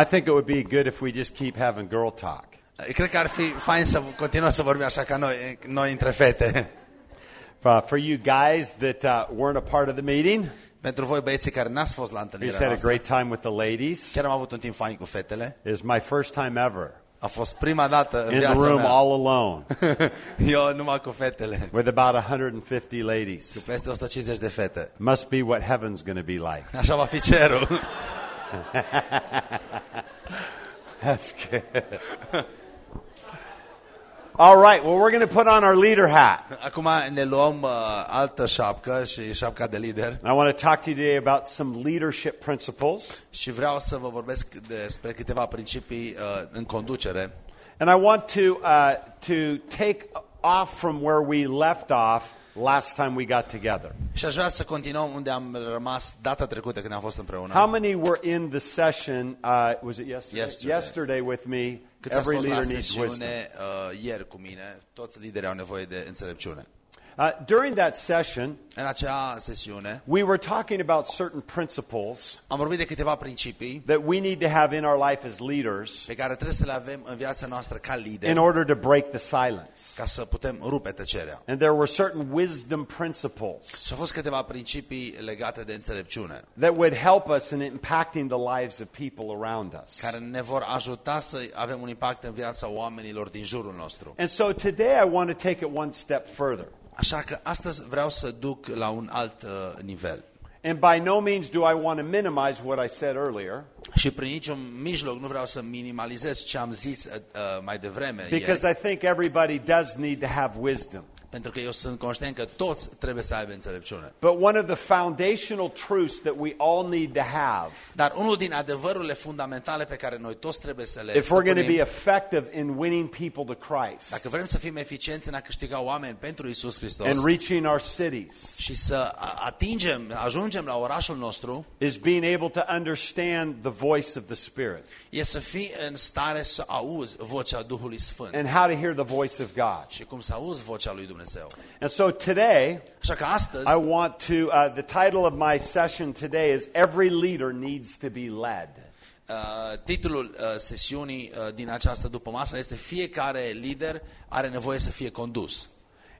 I think it would be good if we just keep having girl talk. Cred că ar fi fain să continuăm să vorbim așa ca noi, noi între fete. Uh, for you guys that uh, weren't a part of the meeting, Pentru voi băieții care n-ați fost la we întâlnirea just had a noastră, great time with the ladies. chiar am avut un timp fain cu fetele. It was my first time ever A fost prima dată în in the viața room mea. all alone Eu numai cu fetele. with about 150 Cu ladies. peste 150 de fete. Must be what heaven's going to be like. Așa va fi cerul. That's good. All right, well, we're going to put on our leader hat. Acum ne luăm uh, altă șapcă și șapca de lider I want to talk to you today about some leadership principles. și vreau să vă vorbesc despre câteva principii uh, în conducere. And I want to, uh, to take off from where we left off last time we got together. Și aș vrea să continuăm unde am rămas data trecută când am fost împreună. How many were in the session? Uh, was it yesterday? Yesterday. Yesterday with me. Câți ați Every fost la leader needs wisdom. sesiune uh, ieri cu mine, toți liderii au nevoie de înțelepciune. Uh, during that session, În acea sesiune we were talking about certain principles am vorbit de câteva principii that we need to have in our life as leaders pe care trebuie să le avem în viața noastră ca in lideri order to break the silence. ca să putem rupe tăcerea. And there were certain wisdom principles Și au fost câteva principii legate de înțelepciune that would help us in impacting the lives of people around us. care ne vor ajuta să avem un impact în viața oamenilor din jurul nostru. And so today I want to take it one step further. Așa că astăzi vreau să duc la un alt uh, nivel. And by no means do I want to minimize what I said earlier, Și prin niciun mijloc nu vreau să minimalizez ce am zis uh, uh, mai devreme because ieri, I think everybody does need to have wisdom. Pentru că eu sunt conștient că toți trebuie să aibă înțelepciune. But one of the foundational truths that we all need to have Dar unul din adevărurile fundamentale pe care noi toți trebuie să le if we're going to be stăpânim, effective in winning people to Christ dacă vrem să fim eficienți în a câștiga oameni pentru Isus Hristos and reaching our cities și să a- atingem, ajungem la orașul nostru, is being able to understand the voice of the Spirit e să fii în stare să auzi vocea Duhului Sfânt and how to hear the voice of God. și cum să auzi vocea lui Dumnezeu. And so today, Așa că astăzi I want to, uh, the title of my session today is Every Leader Needs to Be Led. Uh, titlul uh, sesiunii uh, din această după masă este Fiecare lider are nevoie să fie condus.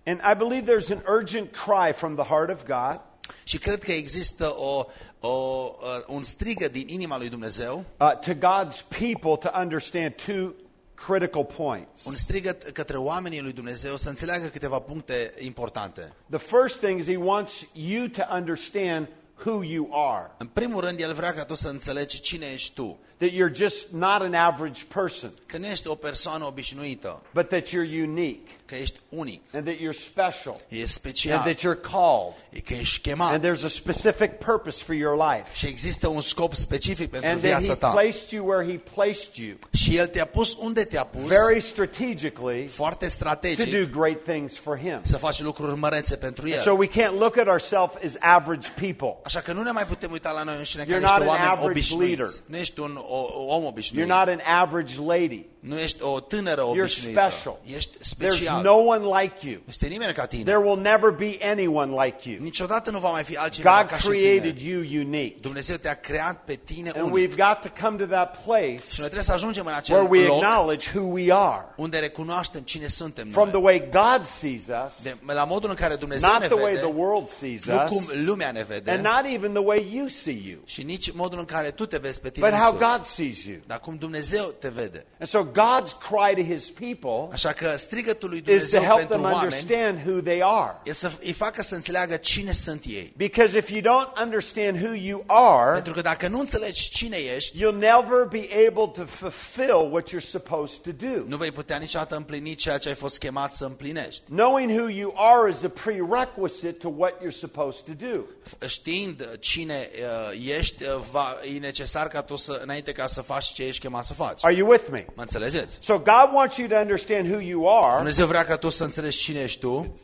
And I believe there's an urgent cry from the heart of God Și cred că există o, o, uh, un strigă din inima lui Dumnezeu, uh, to God's people to understand two critical points. un strigăt către oamenii lui Dumnezeu să înțeleagă câteva puncte importante. The first thing is He wants you to understand who you are, În primul rând, El vrea ca tu să înțelegi cine ești tu, that you're just not an average person, că nu ești o persoană obișnuită, but that you're unique. Că ești unic, and that you're special. E and special, that you're called. E că ești and chemat there's a specific purpose for your life. și există un scop specific pentru And that viața He ta. placed you where He placed you. Și El te-a pus unde te-a pus, very strategically foarte to strategic, do great things for Him. să faci lucruri mărețe pentru El. So we can't look at ourselves as average people. Așa că nu ne mai putem uita la noi înșine ca You're niște not an oameni average obișnuiți. leader. Nu ești un o, om You're obișnuit. not an average lady. Nu ești o tânără You're obișnuită. special. Ești There's special. no one like you. Nu este nimeni ca tine. There will never be anyone like you. Niciodată nu va mai fi altcineva God ca și created tine. you unique. Dumnezeu te-a creat pe tine And unic. we've got to come to that Și place noi trebuie să ajungem în acel where we loc acknowledge who we are unde recunoaștem cine suntem from the noi. way God sees us, De, la modul în care Dumnezeu not ne the way the vede, world sees nu cum us, lumea ne vede and not even the way you see you, și nici modul în care tu te vezi pe tine but how însuți, God sees you. dar cum Dumnezeu te vede. And so God's cry to his people Așa că strigătul lui is to Dumnezeu help pentru them oameni understand who they are. e să îi facă să înțeleagă cine sunt ei. Because if you don't understand who you are, Pentru că dacă nu înțelegi cine ești, you'll never be able to fulfill what you're supposed to do. nu vei putea niciodată împlini ceea ce ai fost chemat să împlinești. Knowing who you are is a prerequisite to what you're supposed to do. Știind cine uh, ești, uh, va, e necesar ca tu să, înainte ca să faci ce ești chemat să faci. Are you with me? Mă înțelegeți? So God wants you to understand who you are, Dumnezeu vrea ca tu să înțelegi cine ești tu,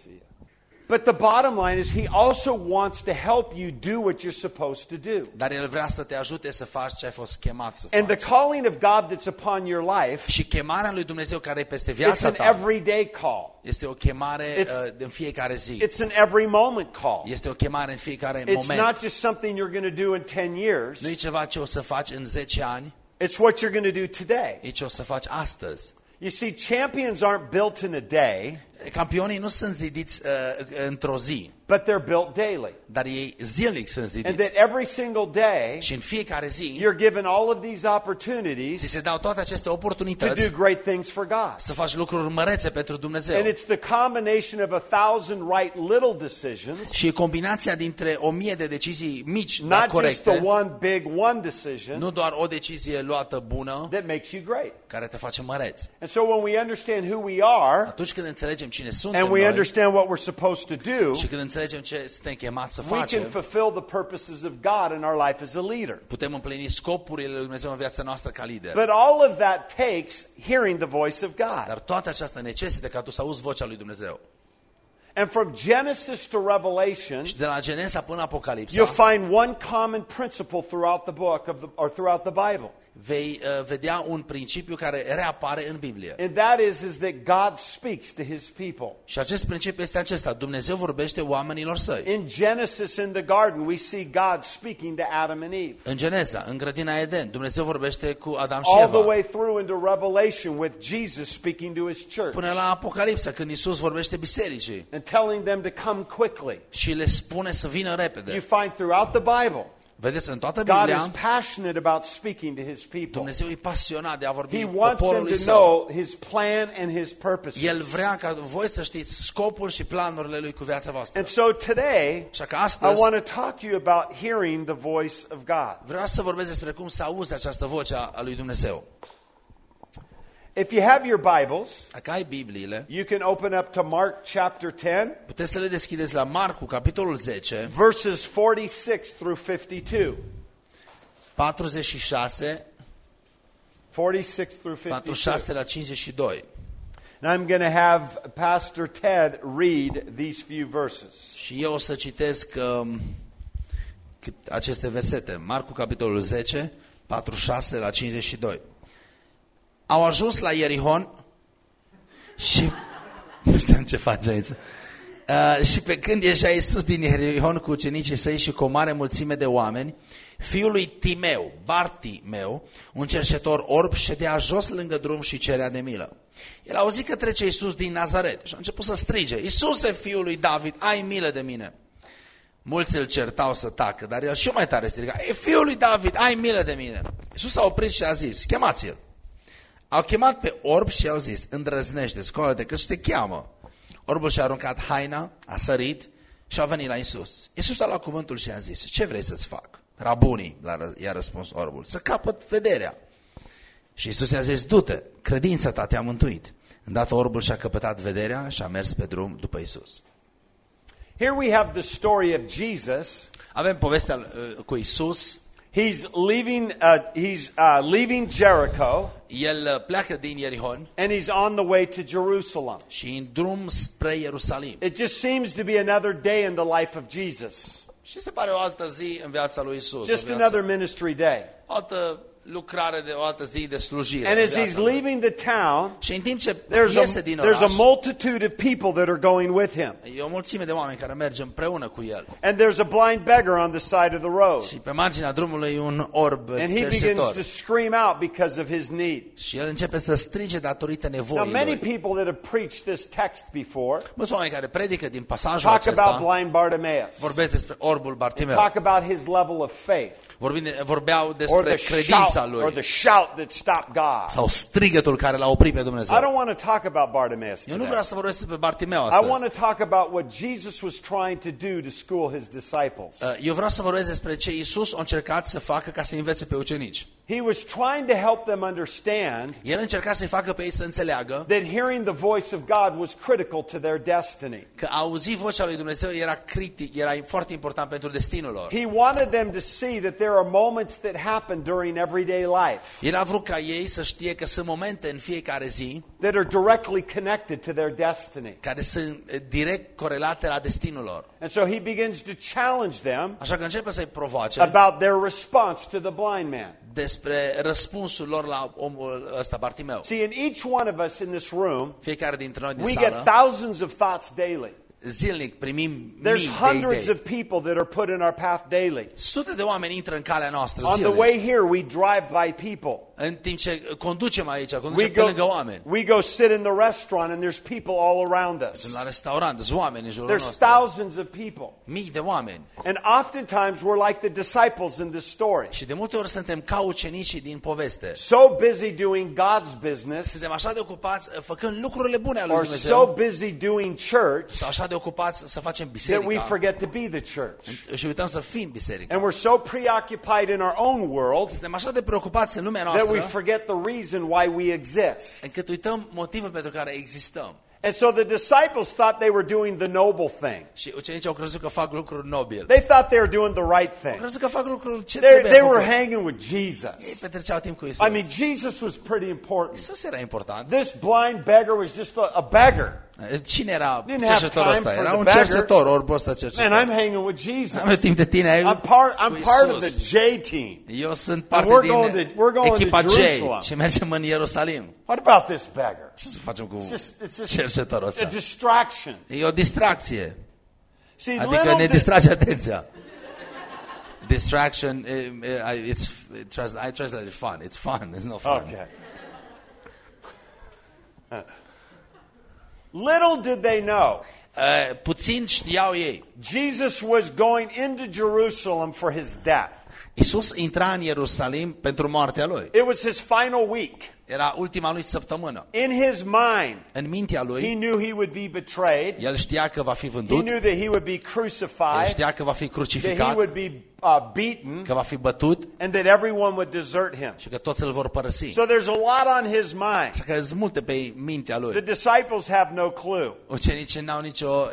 but the bottom line is He also wants to help you do what you're supposed to do. dar El vrea să te ajute să faci ce ai fost chemat să And the calling of God that's upon your life, Și chemarea lui Dumnezeu care e peste viața ta. it's an everyday call. este o chemare It's- uh, în fiecare zi. It's an every moment call. Este o chemare în fiecare It's moment. not just something you're going to do in 10 years. Nu e ceva ce o să faci în 10 ani, It's what you're going to do today. e ce o să faci astăzi. You see, champions aren't built in a day, Campionii nu sunt zidiți uh, într-o zi, but they're built daily. dar ei zilnic sunt And zidiți. that every single day, Și în fiecare zi you're given all of these ți opportunities se dau toate aceste to do oportunități great things for God. să faci lucruri mărețe pentru Dumnezeu. And it's the combination of a thousand right little decisions, Și e combinația dintre o mie de decizii mici, dar not just the corecte, one big one decision, nu doar o decizie luată bună, that makes you great. care te face măreț. And so when we understand who we are Atunci când înțelegem cine suntem and we understand what we're supposed to do, și când înțelegem ce suntem chemați să we can fulfill the purposes of God in our life as a leader. putem împlini scopurile lui Dumnezeu în viața noastră ca lider. But all of that takes hearing the voice of God. Dar aceasta necesită ca tu să auzi vocea lui Dumnezeu. And from Genesis to Revelation, Și de la Genesa până you'll find one common principle throughout the book of the, or throughout the Bible. Vei uh, vedea un principiu care reapare în Biblie. And that is, is that God speaks to his people. Și acest principiu este acesta. Dumnezeu vorbește oamenilor săi. In Genesis, in the garden, we see God speaking to Adam and Eve. În Geneza, în grădina Eden, Dumnezeu vorbește cu Adam și All the Eva. way through into Revelation with Jesus speaking to his church Până la Apocalipsa, când Isus vorbește bisericii and telling them to come quickly. și le spune să vină You repede. find throughout the Bible, Vedeți, în toată God is Biblia, passionate about speaking to his people. Dumnezeu e pasionat de a vorbi He wants them poporului to său. know his plan and his purposes. El vrea ca voi să știți scopul și planurile lui cu viața voastră. And so today, Așa că I astăzi want to talk to you about hearing the voice of God. vreau să vorbesc despre cum să auzi această voce a lui Dumnezeu. If you have your Bibles, Dacă ai Bibliile, you can open up to Mark chapter 10, puteți să le deschideți la Marcu, capitolul 10, verses 46 through 52. 46, 46 through 52. 46 la 52. And I'm going to have Pastor Ted read these few verses. Și eu o să citesc um, cât- aceste versete. Marcu, capitolul 10, 46 la 52. Au ajuns la Ierihon și... Nu știam ce face aici. Uh, și pe când ieșea Iisus din Ierihon cu ucenicii săi și cu o mare mulțime de oameni, fiul lui Timeu, Bartimeu, un cerșetor orb, ședea jos lângă drum și cerea de milă. El a auzit că trece Iisus din Nazaret și a început să strige, Iisuse, fiul lui David, ai milă de mine. Mulți îl certau să tacă, dar el și mai tare striga, e fiul lui David, ai milă de mine. Iisus a oprit și a zis, chemați-l. Au chemat pe orb și i-au zis, îndrăznește, scoală-te că te cheamă. Orbul și-a aruncat haina, a sărit și a venit la Isus. Isus a luat cuvântul și a zis, ce vrei să-ți fac? Rabunii, i-a răspuns orbul, să capăt vederea. Și Isus i-a zis, du-te, credința ta te-a mântuit. Îndată orbul și-a căpătat vederea și a mers pe drum după Isus. Here we have the story of Jesus. Avem povestea uh, cu Isus. He's leaving, uh, he's, uh, leaving Jericho El uh, pleacă din Ierihon and he's on the way to Jerusalem. și în drum spre Ierusalim. It just seems to be another day in the life of Jesus. Și se pare o altă zi în viața lui Isus. Just viață- another ministry day. altă lucrare de o altă zi de slujire. And în as viața he's lui. leaving the town, Și în timp ce there's iese a, din there's a oraș, multitude of people that are going with him. e o mulțime de oameni care merg împreună cu el. And there's a blind beggar on the side of the road. Și pe marginea drumului e un orb And he begins cerșetor. to scream out because of his need. Și el începe să strige datorită Now, nevoii many lui. people that have preached this text before Mulți oameni care predică din pasajul talk about acesta blind Bartimaeus, vorbesc despre orbul Bartimeu. talk about his level of faith, Vorbind, vorbeau or despre the credința shout, or lui. the shout that stopped God. Sau strigătul care l-a oprit pe I Dumnezeu. don't want to talk about Bartimaeus Eu nu today. vreau să vorbesc despre Bartimeu I astăzi. want to talk about what Jesus was trying to do to school his disciples. Uh, Eu vreau să vorbesc despre ce Isus a încercat să facă ca să învețe pe ucenici. He was trying to help them understand El încerca să-i facă pe ei să înțeleagă that hearing the voice of God was critical to their destiny. că a auzi vocea lui Dumnezeu era critic, era foarte important pentru destinul lor. He wanted them to see that there are moments that happen during everyday life El a vrut ca ei să știe că sunt momente în fiecare zi that are directly connected to their destiny. care sunt eh, direct corelate la destinul lor. And so he begins to challenge them Așa că începe să-i provoace about their response to the blind man. despre răspunsul lor la omul ăsta, Bartimeu. See, in each one of us in this room, Fiecare dintre noi din we get sală, thousands of thoughts daily. Zilnic primim There's mii de hundreds idei. of people that are put in our path daily. Sute de oameni intră în calea noastră On the zilnic. way here, we drive by people. În timp ce conducem aici, We conducem pe go, lângă oameni. we go sit in the restaurant and there's people all around us. Sunt la restaurant, sunt oameni în jurul There's nostru. thousands of people. Mii de oameni. And oftentimes we're like the disciples in this story. Și de multe ori suntem ca ucenicii din poveste. So busy doing God's business Suntem așa de ocupați uh, făcând lucrurile bune ale lui or so Dumnezeu busy doing church sau așa de ocupați să facem that we biserica forget to be the church. și uităm să fim biserica. And we're so preoccupied in our own world Suntem așa de preocupați în lumea that we forget the reason why we exist. încât uităm motivul pentru care existăm. And so the disciples thought they were doing the noble thing. Și ucenicii că fac lucruri nobile. They thought they were doing the right thing. că fac lucruri ce They, they were hanging with Jesus. petreceau timp cu Isus. I mean, Jesus was pretty important. Isus era important. This blind beggar was just a, a beggar. Cine era Didn't have cercetătorul time ăsta? for Era the un beggar. cercetător, ăsta Man, cercetător. I'm hanging with Jesus. Am timp de tine, ai I'm part, I'm part of Isus. the J team. Eu sunt parte we're din going to- we're going to echipa J Jerusalem. și mergem în Ierusalim. What about this beggar? Ce să facem cu It's just, it's just cercetătorul a ăsta? distraction. E o distracție. See, Adică little ne did- distrage atenția. Distraction, eh, eh, I- it's, it trans- I translate it fun. It's fun. It's not fun. Okay. Little did they know, Eh, puțin știau ei. Jesus was going into Jerusalem for his death. Isus intra în Ierusalim pentru moartea lui. It was his final week. Era ultima lui săptămână. In his mind, În mintea he knew he would be betrayed. el știa că va fi He knew that he would be el crucified, știa că va fi that he would be uh, beaten, că va fi bătut and that everyone would desert him. și că toți îl vor părăsi. So there's a lot on his mind. Așa că sunt multe pe mintea The disciples have no clue. Ucenicii n-au nicio,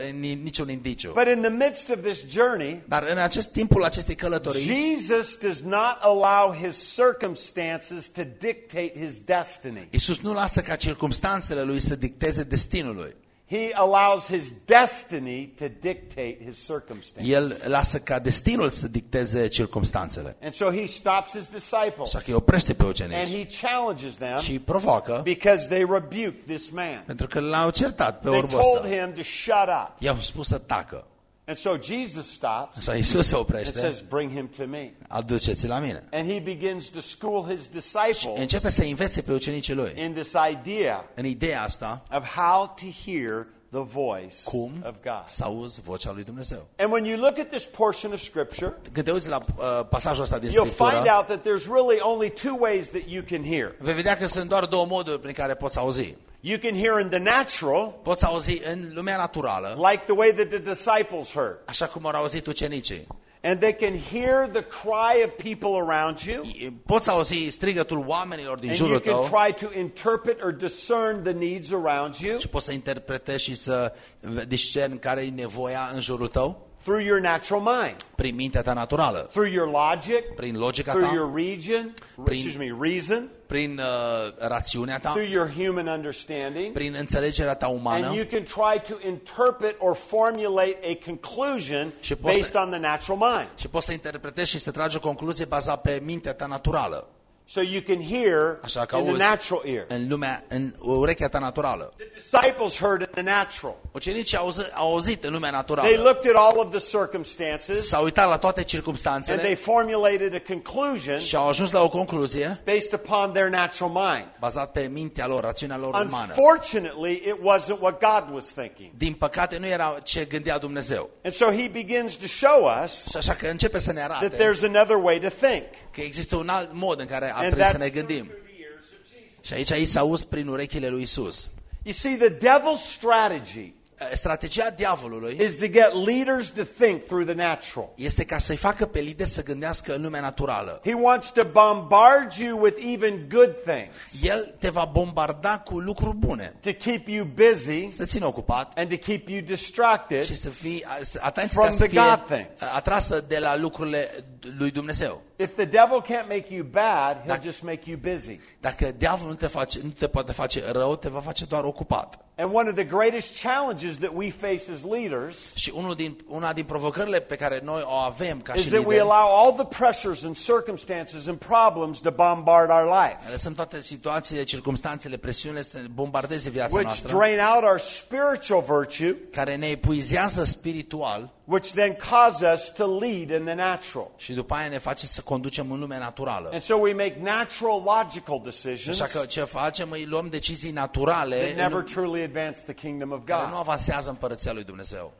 niciun indiciu. But in the midst of this journey, Dar în acest timpul acestei călătorii, Jesus does not allow his circumstances to dictate his destiny. Isus nu lasă ca circumstanțele lui să dicteze destinul lui. He allows his destiny to dictate his circumstances. El lasă ca destinul să dicteze circumstanțele. And so he stops his disciples Așa că îi oprește pe and ucenici he challenges them și îi provoacă because they rebuked this man. pentru că l-au certat pe They orbul told ăsta. him to shut up. I-au spus să tacă. And so Jesus stops Așa Isus se and oprește, says, Bring him to me. aduceți la mine. And he begins to school his Și disciples începe să învețe pe ucenicii lui in this idea în ideea asta of how to hear the voice cum of God. să auzi vocea lui Dumnezeu. And when you look at this portion of Scripture, Când te uiți la uh, pasajul ăsta din you'll find Scriptură, out that there's really only two ways that you can hear. vei vedea că sunt doar două moduri prin care poți auzi. You can hear in the natural, Poți auzi în lumea naturală, like the way that the disciples heard. așa cum au auzit ucenicii. And they can hear the cry of people around you, Poți auzi strigătul oamenilor din and you jurul can tău try to interpret or discern the needs around you și poți să interpretezi și să discerni care e nevoia în jurul tău through your natural mind, prin mintea ta naturală, through your logic, prin logica through ta, your region, Prin- excuse me, reason, prin uh, rațiunea ta, through your human understanding. prin înțelegerea ta And you umană can try to interpret or formulate a conclusion Și poți să- based on the natural mind. și poți să interpretezi și să tragi o concluzie bazată pe mintea ta naturală. So you can hear Așa că in the auzi natural ear. în lumea, în urechea ta naturală. The disciples heard in the natural. Ucenicii au auzit, au auzit în lumea They naturală. looked at all of the circumstances S-au uitat la toate and they circumstanțele formulated a conclusion și au ajuns la o concluzie based upon their natural mind. bazat pe mintea lor, rațiunea lor umană. Unfortunately, it wasn't what God was thinking. Din păcate nu era ce gândea Dumnezeu. And so he begins to show us Și așa că începe să ne that arate there's another way to think. că există un alt mod în care ar And trebui să that's ne gândim. through the ears of Jesus. Și aici aici s-a auz prin urechile lui Isus. You see, the devil's strategy Strategia diavolului is to get leaders to think through the natural. este ca să-i facă pe lideri să gândească în lumea naturală. He wants to bombard you with even good things, El te va bombarda cu lucruri bune, to keep you busy să te țină ocupat and to keep you distracted și să fii atenție From ca să the fie God things. atrasă de la lucrurile lui Dumnezeu. If the devil can't make you bad, he'll Dacă- just make you busy. Dacă diavolul nu te, face, nu te poate face rău, te va face doar ocupat. And one of the greatest challenges that we face as leaders Și unul din, una din provocările pe care noi o avem ca is și that we lideri, allow all the pressures and circumstances and problems to bombard our life, lăsăm toate situațiile, circumstanțele, presiunile să bombardeze viața which noastră, drain out our spiritual virtue, care ne epuizează spiritual, which then cause us to lead in the natural. Și după aia ne face să conducem în lumea naturală. And so we make natural, logical decisions Așa că ce facem, îi luăm decizii naturale that never în- truly advance the kingdom of care nu God. avansează împărăția lui Dumnezeu.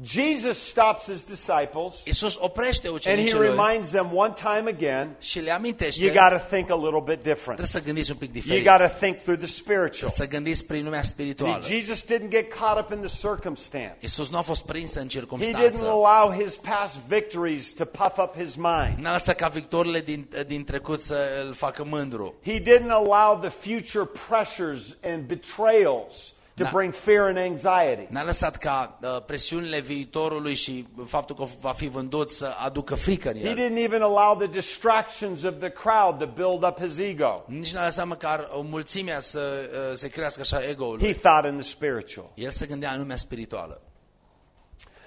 Jesus stops his disciples Iisus oprește and he reminds them one time again și le amintește, you got to think a little bit different. trebuie să gândiți un pic You got to think through the spiritual. Să gândiți prin lumea spirituală. Jesus didn't get caught up in the circumstance. Iisus nu a fost prins în He didn't allow his past victories to puff up his mind. N-a lăsat ca victorile din, din trecut să îl facă mândru. He didn't allow the future pressures and betrayals to bring fear and anxiety. N-a lăsat ca uh, presiunile viitorului și faptul că va fi vândut să aducă frică în He el. didn't even allow the distractions of the crowd to build up his ego. Nici n-a lăsat măcar o mulțimea să uh, se crească așa ego-ul. He lui. thought in the spiritual. El se gândea în lumea spirituală.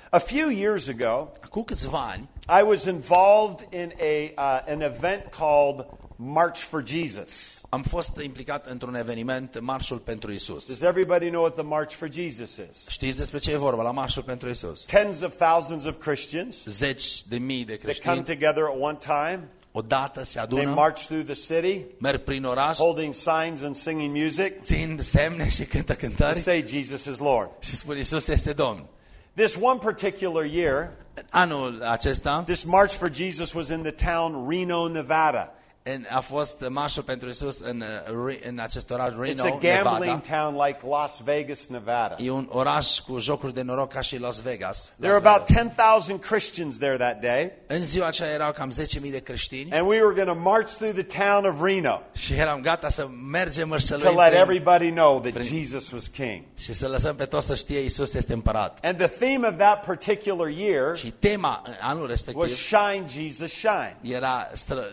A few years ago, Acum câțiva ani I was involved in a, uh, an event called March for Jesus. Am fost implicat într-un eveniment, Marșul pentru Isus. Does everybody know what the March for Jesus is? Știți despre ce e vorba la Marșul pentru Isus? Tens of thousands of Christians Zeci de mii de creștini. that come together at one time. odată se adună. They march through the city, merg prin oraș, holding signs and singing music țin semne și cântă cântări say Jesus is Lord. și spun Isus este Domn. This one particular year, Anul acesta this March for Jesus was in the town Reno, Nevada. În- a fost marșul pentru Isus în, uh, Re- în acest oraș It's Reno, a gambling Nevada. town like Las Vegas, Nevada. E un oraș cu jocuri de noroc ca și Las Vegas. There were Las about Vegas. 10,000 Christians there that day, În ziua aceea erau cam 10.000 de creștini and we were going to march through the town of Reno și eram gata să mergem to mărșăluim let prin, everybody know that prin- Jesus was king. și să lăsăm pe toți să știe Isus este împărat. And the theme of that particular year Și tema în anul was respectiv Shine, Jesus, Shine. era stră,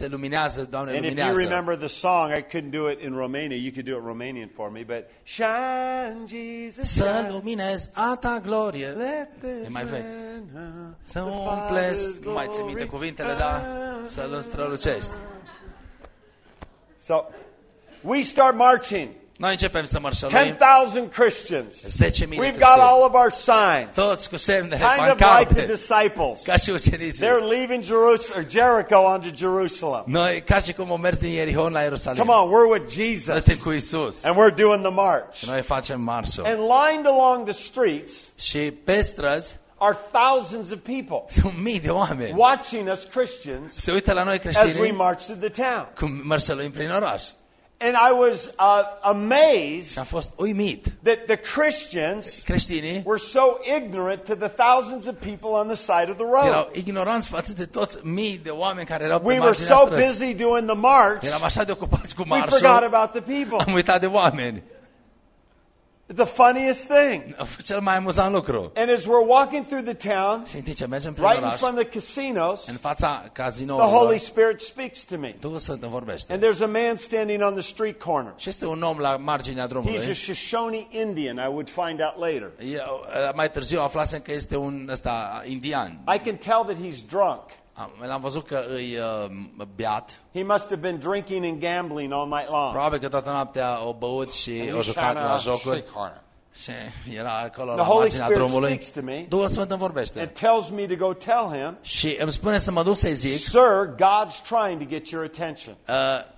strălucește, luminează, Doamne, And if you luminează. remember the song, I couldn't do it in Romania. You could do it Romanian for me, but Shine, Jesus, Să shine. luminezi a ta glorie. Let this E mai vechi. man know Să the umplezi, Father's nu mai ții minte glory. cuvintele, da? Să-L strălucești. So we start marching. Să mărșăluim. 10,000 Christians. 10.000 We've got all of our signs. Toți cu semne, Kind of like the disciples. ca și ucenicii. They're leaving Jerusalem, or Jericho onto Jerusalem. Noi, ca și cum mers din Ierihon la Ierusalim. Come on, we're with Jesus. Suntem cu Isus. And we're doing the march. Și noi facem marșul. And lined along the streets Și pe străzi are thousands of people sunt mii de oameni. watching us Christians Se uită la noi as we march through the town. Cum mărșăluim prin oraș. And I was uh, amazed Și am fost uimit. that the Christians Creștinii were so ignorant to the thousands of people on the side of the road. erau ignoranți față de toți mii de oameni care erau pe We were marginea so străzii. busy doing the march, Eram așa de ocupați cu we forgot marșul, about the people. am uitat de oameni. The funniest thing. Cel mai amuzant lucru. And as we're walking through the town, Și în timp ce mergem prin right in front of the casinos, în fața the Holy Spirit speaks to me. Duhul Sfânt îmi vorbește. And there's a man standing on the street corner. Și este un om la marginea He's a. Shoshone Indian, I would find out later. Eu, uh, mai târziu aflasem că este un ăsta uh, indian. I can tell that he's drunk. Am- L-am văzut că îi uh, beat. He must have been drinking and gambling all night long. Probabil că toată noaptea o băut și o he's jucat trying la to jocuri. Și era acolo The la Holy marginea Spirit drumului. speaks to me. Duhul Sfânt îmi vorbește. and tells me to go tell him, Și îmi spune să mă duc să-i zic, Sir, God's trying to get your attention. uh,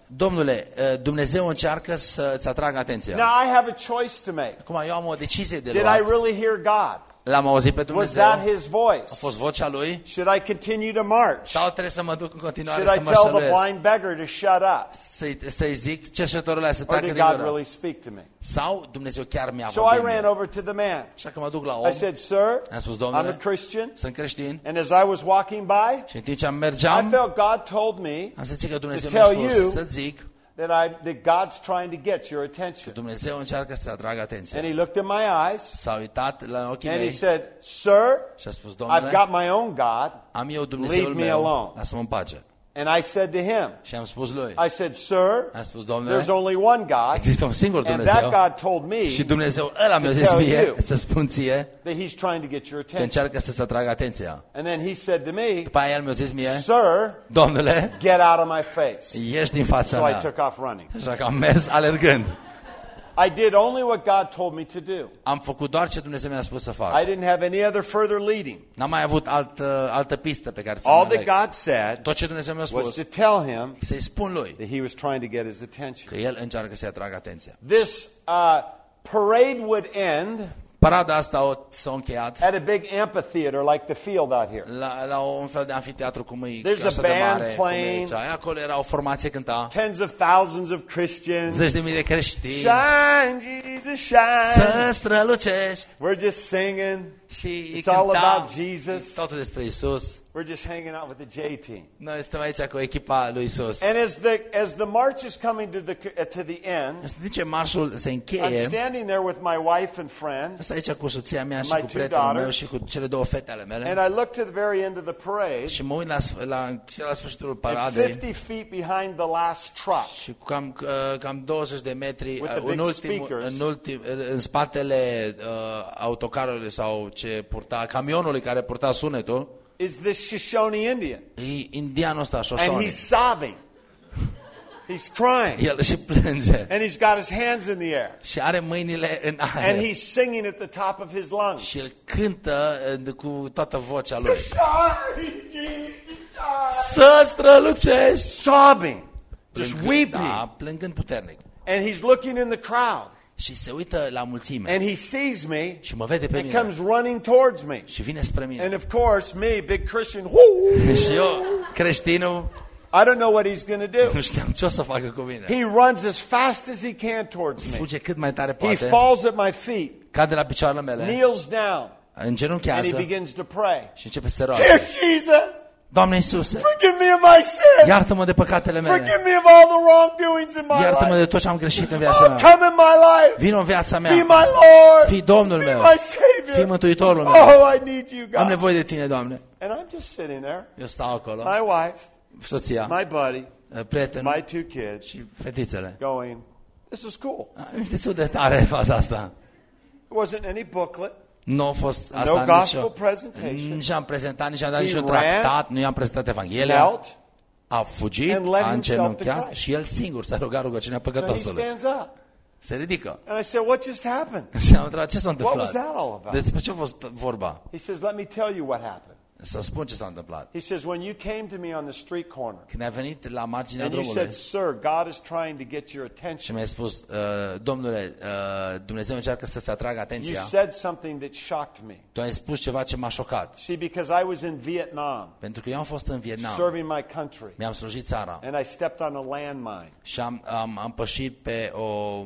domnule, uh, Dumnezeu încearcă să-ți atragă atenția. Now I have a choice to make. Acum eu am o decizie de Did I luat. really hear God? L-am auzit pe Was Dumnezeu. that A his voice? fost vocea lui. Should I continue to march? Sau trebuie să mă duc în continuare Should să I mă tell the șăluiesc? blind beggar to shut up? Să-i, să-i zic cerșătorul ăla să Or treacă did din God gură. really speak to me? Sau Dumnezeu chiar mi-a So I vorbit ran mie. over to the man. Așa că mă duc la I om, said, Sir, am spus, I'm domnule, a Christian. sunt creștin And as I was walking by, și în timp ce am I mergeam, felt God told me am să zic că Dumnezeu to mi-a tell you spus să zic that, I, that God's trying to get your attention. Dumnezeu încearcă să atragă And atenția. he looked in my eyes S-a uitat la ochii and he mei said, Sir, și a spus, I've domnule, got my own God. am eu Dumnezeul Leave me meu, alone. lasă-mă în pace. And I said to him, Și am spus lui, I said, Sir, am spus, domnule, there's only one God. există un singur And Dumnezeu that God told me și Dumnezeu ăla mi-a to zis tell mie you. să spun ție that he's trying to get your că attention. încearcă să-ți atragă atenția. And then he said to me, După aia el mi-a zis mie, Sir, domnule, get out of my face. ieși din fața So I mea. took off running. Așa că am mers alergând. I did only what God told me to do. Am făcut doar ce Dumnezeu mi-a spus să fac. I didn't have any other further leading. N-am mai avut altă, altă pistă pe care să All that. God said Tot ce Dumnezeu mi-a was to tell him să-i spun lui that he was trying to get his attention. că el încearcă să-i atragă atenția. This uh, parade would end Parada asta o, s-a încheiat at a big amphitheater like the field out here. la, la un fel de anfiteatru cum e There's a așa de band mare. cum e playing. aici. Aia Acolo era o formație cânta. Tens of thousands of Christians. Zeci de mii de creștini. Shine, Jesus, shine. Să strălucești. We're just singing. Și It's all cântau about Jesus. totul despre Isus. We're just hanging out with the J team. Noi suntem aici cu echipa lui Isus. And as the as the march is coming to the uh, to the end, În timp ce marșul se I'm încheie, standing there with my wife and friends, sunt aici cu soția mea și My cu two prietenul meu daughters. și cu cele două fete ale mele. and I look to the very end of the parade, Și mă uit la, la, și la sfârșitul and paradei 50 feet behind the last truck. și cu cam, uh, cam 20 de metri With the uh, în, big ultim, speakers. în, ultim, în spatele uh, autocarului sau ce purta, camionului care purta sunetul, Is this Shoshone Indian? e indianul ăsta, And he's sobbing. He's crying. El și plânge And he's got his hands in the air. și are mâinile în And he's singing at the top of his lungs. și el cântă cu toată vocea lui. Shine, Jesus, shine. Să strălucești! Sobbing. Just weeping. Da, plângând puternic. And he's looking in the crowd. Și se uită la mulțime And he sees me și mă vede pe and mine comes running towards me. și vine spre And mine. of course, me, big Christian, whoo, Și eu, creștinul, I don't know what he's going to do. nu știam ce o să facă cu mine. He runs as fast as he can towards me. Fuge cât mai tare He poate, falls at my feet, cade la picioarele mele, kneels down, and he îngenunchează begins to pray. și începe să se roage. Dear Jesus, Doamne Iisuse, forgive me of my sins. iartă-mă de păcatele mele, Forgive me of all the wrongdoings in my iartă-mă life. de tot ce am greșit în viața Oh, mea. come in my life. Vino în viața Be mea, my Lord. fii Domnul Be meu, my Savior. fii Mântuitorul meu. Oh, I need you, Am God. nevoie de Tine, Doamne. And I'm just sitting there, Eu stau acolo, my wife, soția, my buddy, prietenul my two kids, și fetițele. going, this is cool. E destul de tare faza asta. There wasn't any booklet. Nu a fost No asta gospel nicio... presentation. Nici am prezentat, nici am dat He niciun ran, tractat, nu i-am prezentat Evanghelia. Knelt, A fugit, and led a himself to îngenunchiat Christ. și el singur s-a rugat rugăciunea and he păcătosului. stands up. Se ridică. And I said, what just happened? Și am întrebat ce s-a What was întâmplat. that all about? Despre ce a fost vorba? He says, let me tell you what happened. Să spun ce s-a întâmplat. He says, when you came to me on the street corner Când ai venit la marginea and you drumului said, sir, God is trying to get your și attention, mi-ai spus, uh, domnule, uh, Dumnezeu încearcă să se atragă you atenția, said something that shocked me. tu ai spus ceva ce m-a șocat. See, because I was in Vietnam Pentru că eu am fost în Vietnam, serving my country mi-am slujit țara and I stepped on a landmine și am, am, am pășit pe o,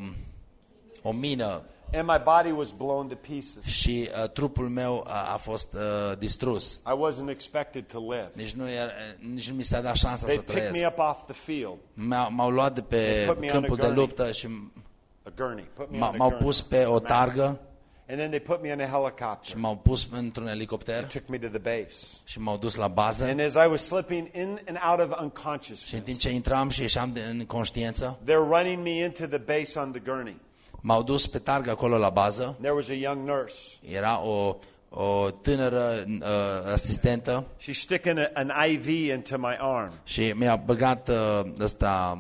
o mină and my body was blown to pieces. și uh, trupul meu a, a fost uh, distrus. I wasn't expected to live. Nici nu, era, nici nu mi s-a dat șansa They să picked me trăiesc. up off the field, M-au, m-au luat de pe They put me on câmpul a de gurney. luptă și a gurney, put me m- on a m-au gurney. pus pe o targă And then they put me on a helicopter, și m-au pus într-un elicopter took me to the base. și m-au dus la bază. And as I was slipping in and out of Și în unconsciousness, timp ce intram și ieșeam de, în conștiință, they're running me into the base on the gurney. M-au dus pe targă acolo la bază. There was a young nurse. Era o, o tânără uh, asistentă She's sticking a, an IV into my arm. și mi-a băgat uh, ăsta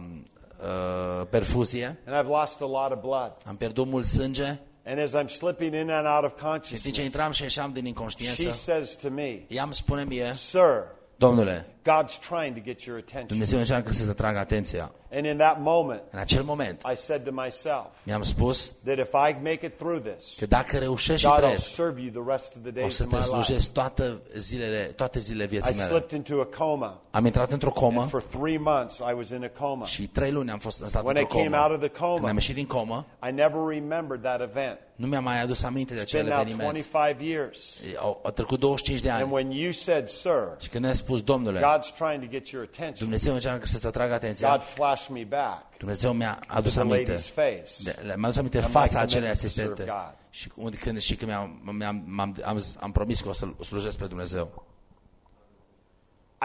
uh, perfuzie. And I've lost a lot of blood. Am pierdut mult sânge And as I'm slipping in and out of și în timp ce consciousness, intram și ieșeam din she inconștiență, says to me, ea îmi spune mie, Sir, domnule, God's trying to get your attention. Dumnezeu încearcă să te tragă atenția. And in that moment, În acel moment I said to myself mi-am spus that if I make it through this, că dacă reușești și God will trăiesc, serve you the rest of the o days să of te my life. slujesc toate zilele, toate zilele I vieții mele. slipped into a coma. Am intrat într-o comă For three months, I was in a coma. și trei luni am fost în stat When într-o I came out comă. of the Când am coma, ieșit din comă, I never remembered that event. nu mi-am mai adus aminte de It's acel been now eveniment. 25 years. Au, au trecut 25 de And ani when you said, Sir, și când ne-ai spus, domnule, God's trying to get your attention, Dumnezeu încearcă să te atragă God atenția, flashed me back Dumnezeu mi-a to adus the aminte. lady's face. De, le- mi-a adus aminte And my fața acelei commitment to serve asistente God. și, unde, când, și când mi-am, mi-am, m-am, am, am promis că o să slujesc pe Dumnezeu.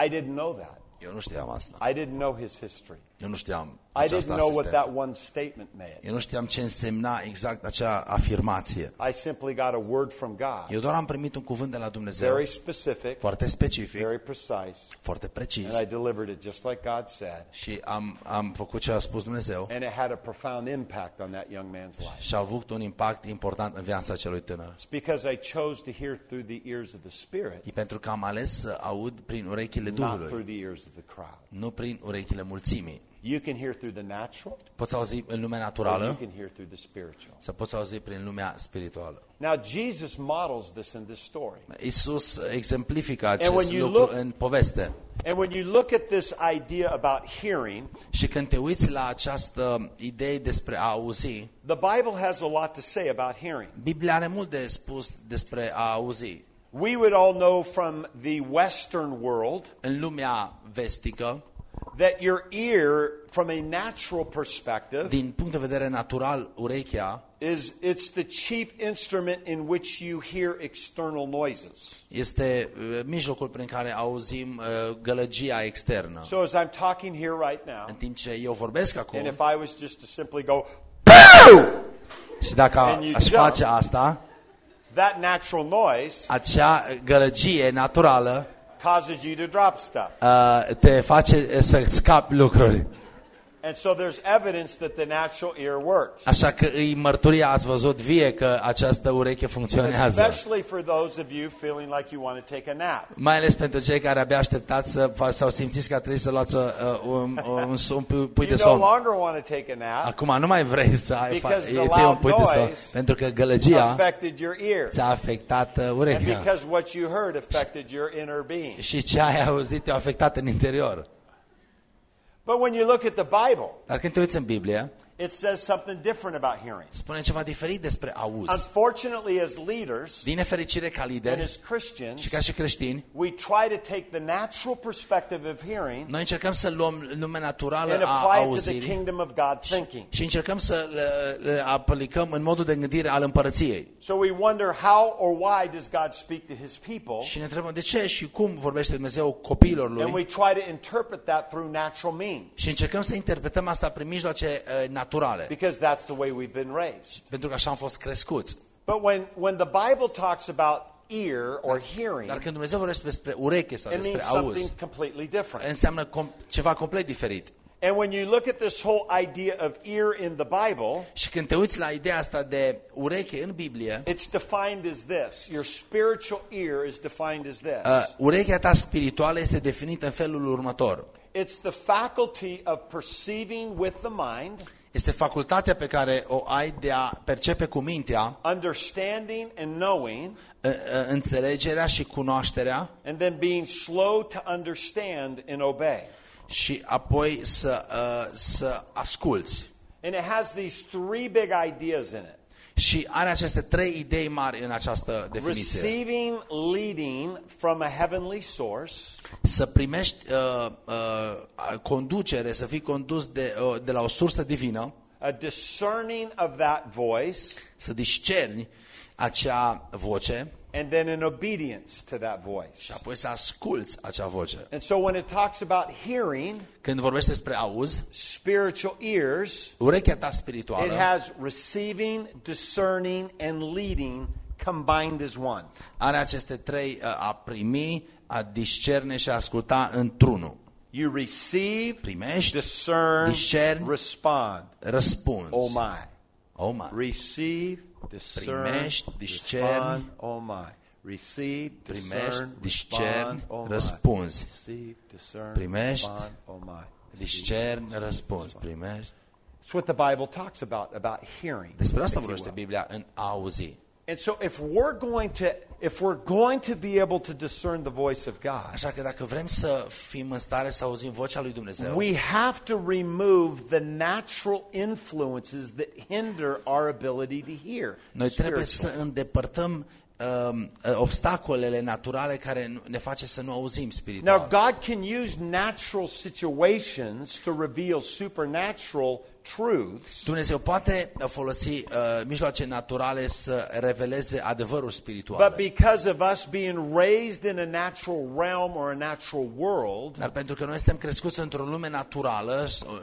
I didn't know that. Eu nu știam asta. I didn't know his history. Eu nu știam I această didn't know what asistentă. that one statement meant. Eu nu știam ce însemna exact acea afirmație. I simply got a word from God. Eu doar am primit un cuvânt de la Dumnezeu, Very specific, foarte specific, very precise, foarte precis, and I delivered it just like God said. și am, am făcut ce a spus Dumnezeu And it had a profound impact on that young man's life. și a avut un impact important în viața celui tânăr. It's because I chose to hear through the ears of the Spirit, E pentru că am ales să aud prin urechile not through Duhului, the ears of the crowd. nu prin urechile mulțimii. You can hear through the natural, Poți auzi în lumea or you naturală can hear through the spiritual. sau poți auzi prin lumea spirituală. Now, Jesus models this in this story. Isus exemplifică when acest you lucru look- în poveste. And when you look at this idea about hearing, Și când te uiți la această idee despre a auzi, the Bible has a lot to say about hearing. Biblia are mult de spus despre a auzi. We would all know from the Western world În lumea vestică, that your ear, from a natural perspective, din punct de vedere natural, urechea is it's the chief instrument in which you hear external noises. este uh, mijlocul prin care auzim uh, gălăgia externă. So as I'm talking here right În now, timp ce eu vorbesc and acum if I was just to simply go, și dacă And you aș jump. face asta, that natural noise acea gălăgie naturală causes you to drop stuff. uh, te face să scapi lucruri. And so there's evidence that the natural ear works. Așa că îi mărturia ați văzut vie că această ureche funcționează. Especially for those of you feeling like you want to take a nap. Mai ales pentru cei care abia așteptați să fa- sau simțiți că trebuie să luați uh, un, un, un pui pui de You no somn. longer want to take a nap Acum nu mai vrei să ai fa- Because the îți iei un loud pui de somn, noise pentru că gălăgia affected your ear. ți-a afectat uh, And urechea. because what you heard affected your inner being. Și ce ai auzit te-a afectat în interior. But when you look at the Bible, în Biblie, it says something different about hearing. spune ceva diferit despre auz. Unfortunately, as leaders Din nefericire ca and lideri as Christians, și ca și creștini, we try to take the natural perspective of hearing noi încercăm să luăm lumea naturală and a apply it to the auzirii kingdom of God thinking. și încercăm să le, le aplicăm în modul de gândire al împărăției. So we wonder how or why does God speak to his people? Și ne întrebăm de ce și cum vorbește Dumnezeu copiilor And lui we try to interpret that through natural means și încercăm să interpretăm asta prin mijloace uh, naturale, because that's the way we've been raised. pentru că așa am fost crescuți. But when, when the Bible talks about ear or hearing, Dar când Dumnezeu vorbește despre ureche sau it despre means something auz, completely different. înseamnă com- ceva complet diferit. And when you look at this whole idea of ear in the Bible, Și când te uiți la ideea asta de ureche în Biblie, it's defined as this. Your spiritual ear is defined as this. uh, urechea ta spirituală este definită în felul următor. It's the faculty of perceiving with the mind, Este facultatea pe care o ai de a percepe cu mintea understanding and knowing, uh, uh, înțelegerea și cunoașterea and then being slow to understand and obey. și apoi să, uh, să asculți. And it has these three big ideas in it. Și are aceste trei idei mari în această definiție. Receiving leading from a heavenly source, Să primești uh, uh, conducere, să fii condus de, uh, de la o sursă divină, a discerning of that voice, să discerni acea voce and then an obedience to that voice. și apoi să asculți acea voce. And so when it talks about hearing, Când vorbești despre auz, spiritual ears, urechea ta it spirituală has receiving, discerning, and leading combined as one. are aceste trei, uh, a primi, a discerne și a asculta într-unul. You receive, Primești, discern, discerni, respond. răspunzi. Oh my. Oh my. Receive, discern, Primești, discerni. respond. Oh my. Receive, Primești, discern, discerni, respond. Oh my. răspunzi. Receive, discern, Primești, respond. Oh my. Discerni, răspunzi. Primești. It's what the Bible talks about about hearing. Despre asta if you vorbește will. Biblia în a auzi. And so if we're going to if we're going to be able to discern the voice of God, Așa că dacă vrem să fim în stare să auzim vocea lui Dumnezeu, we have to remove the natural influences that hinder our ability to hear. noi trebuie spiritually. să îndepărtăm um, uh, obstacolele naturale care nu- ne face să nu auzim Now, spiritual. God can use natural situations to reveal supernatural truths, Dumnezeu poate uh, folosi uh, mijloace naturale să reveleze adevăruri spirituale. but because of us being raised in a natural realm or a natural world, Dar pentru că noi suntem crescuți într-o lume naturală, s- uh,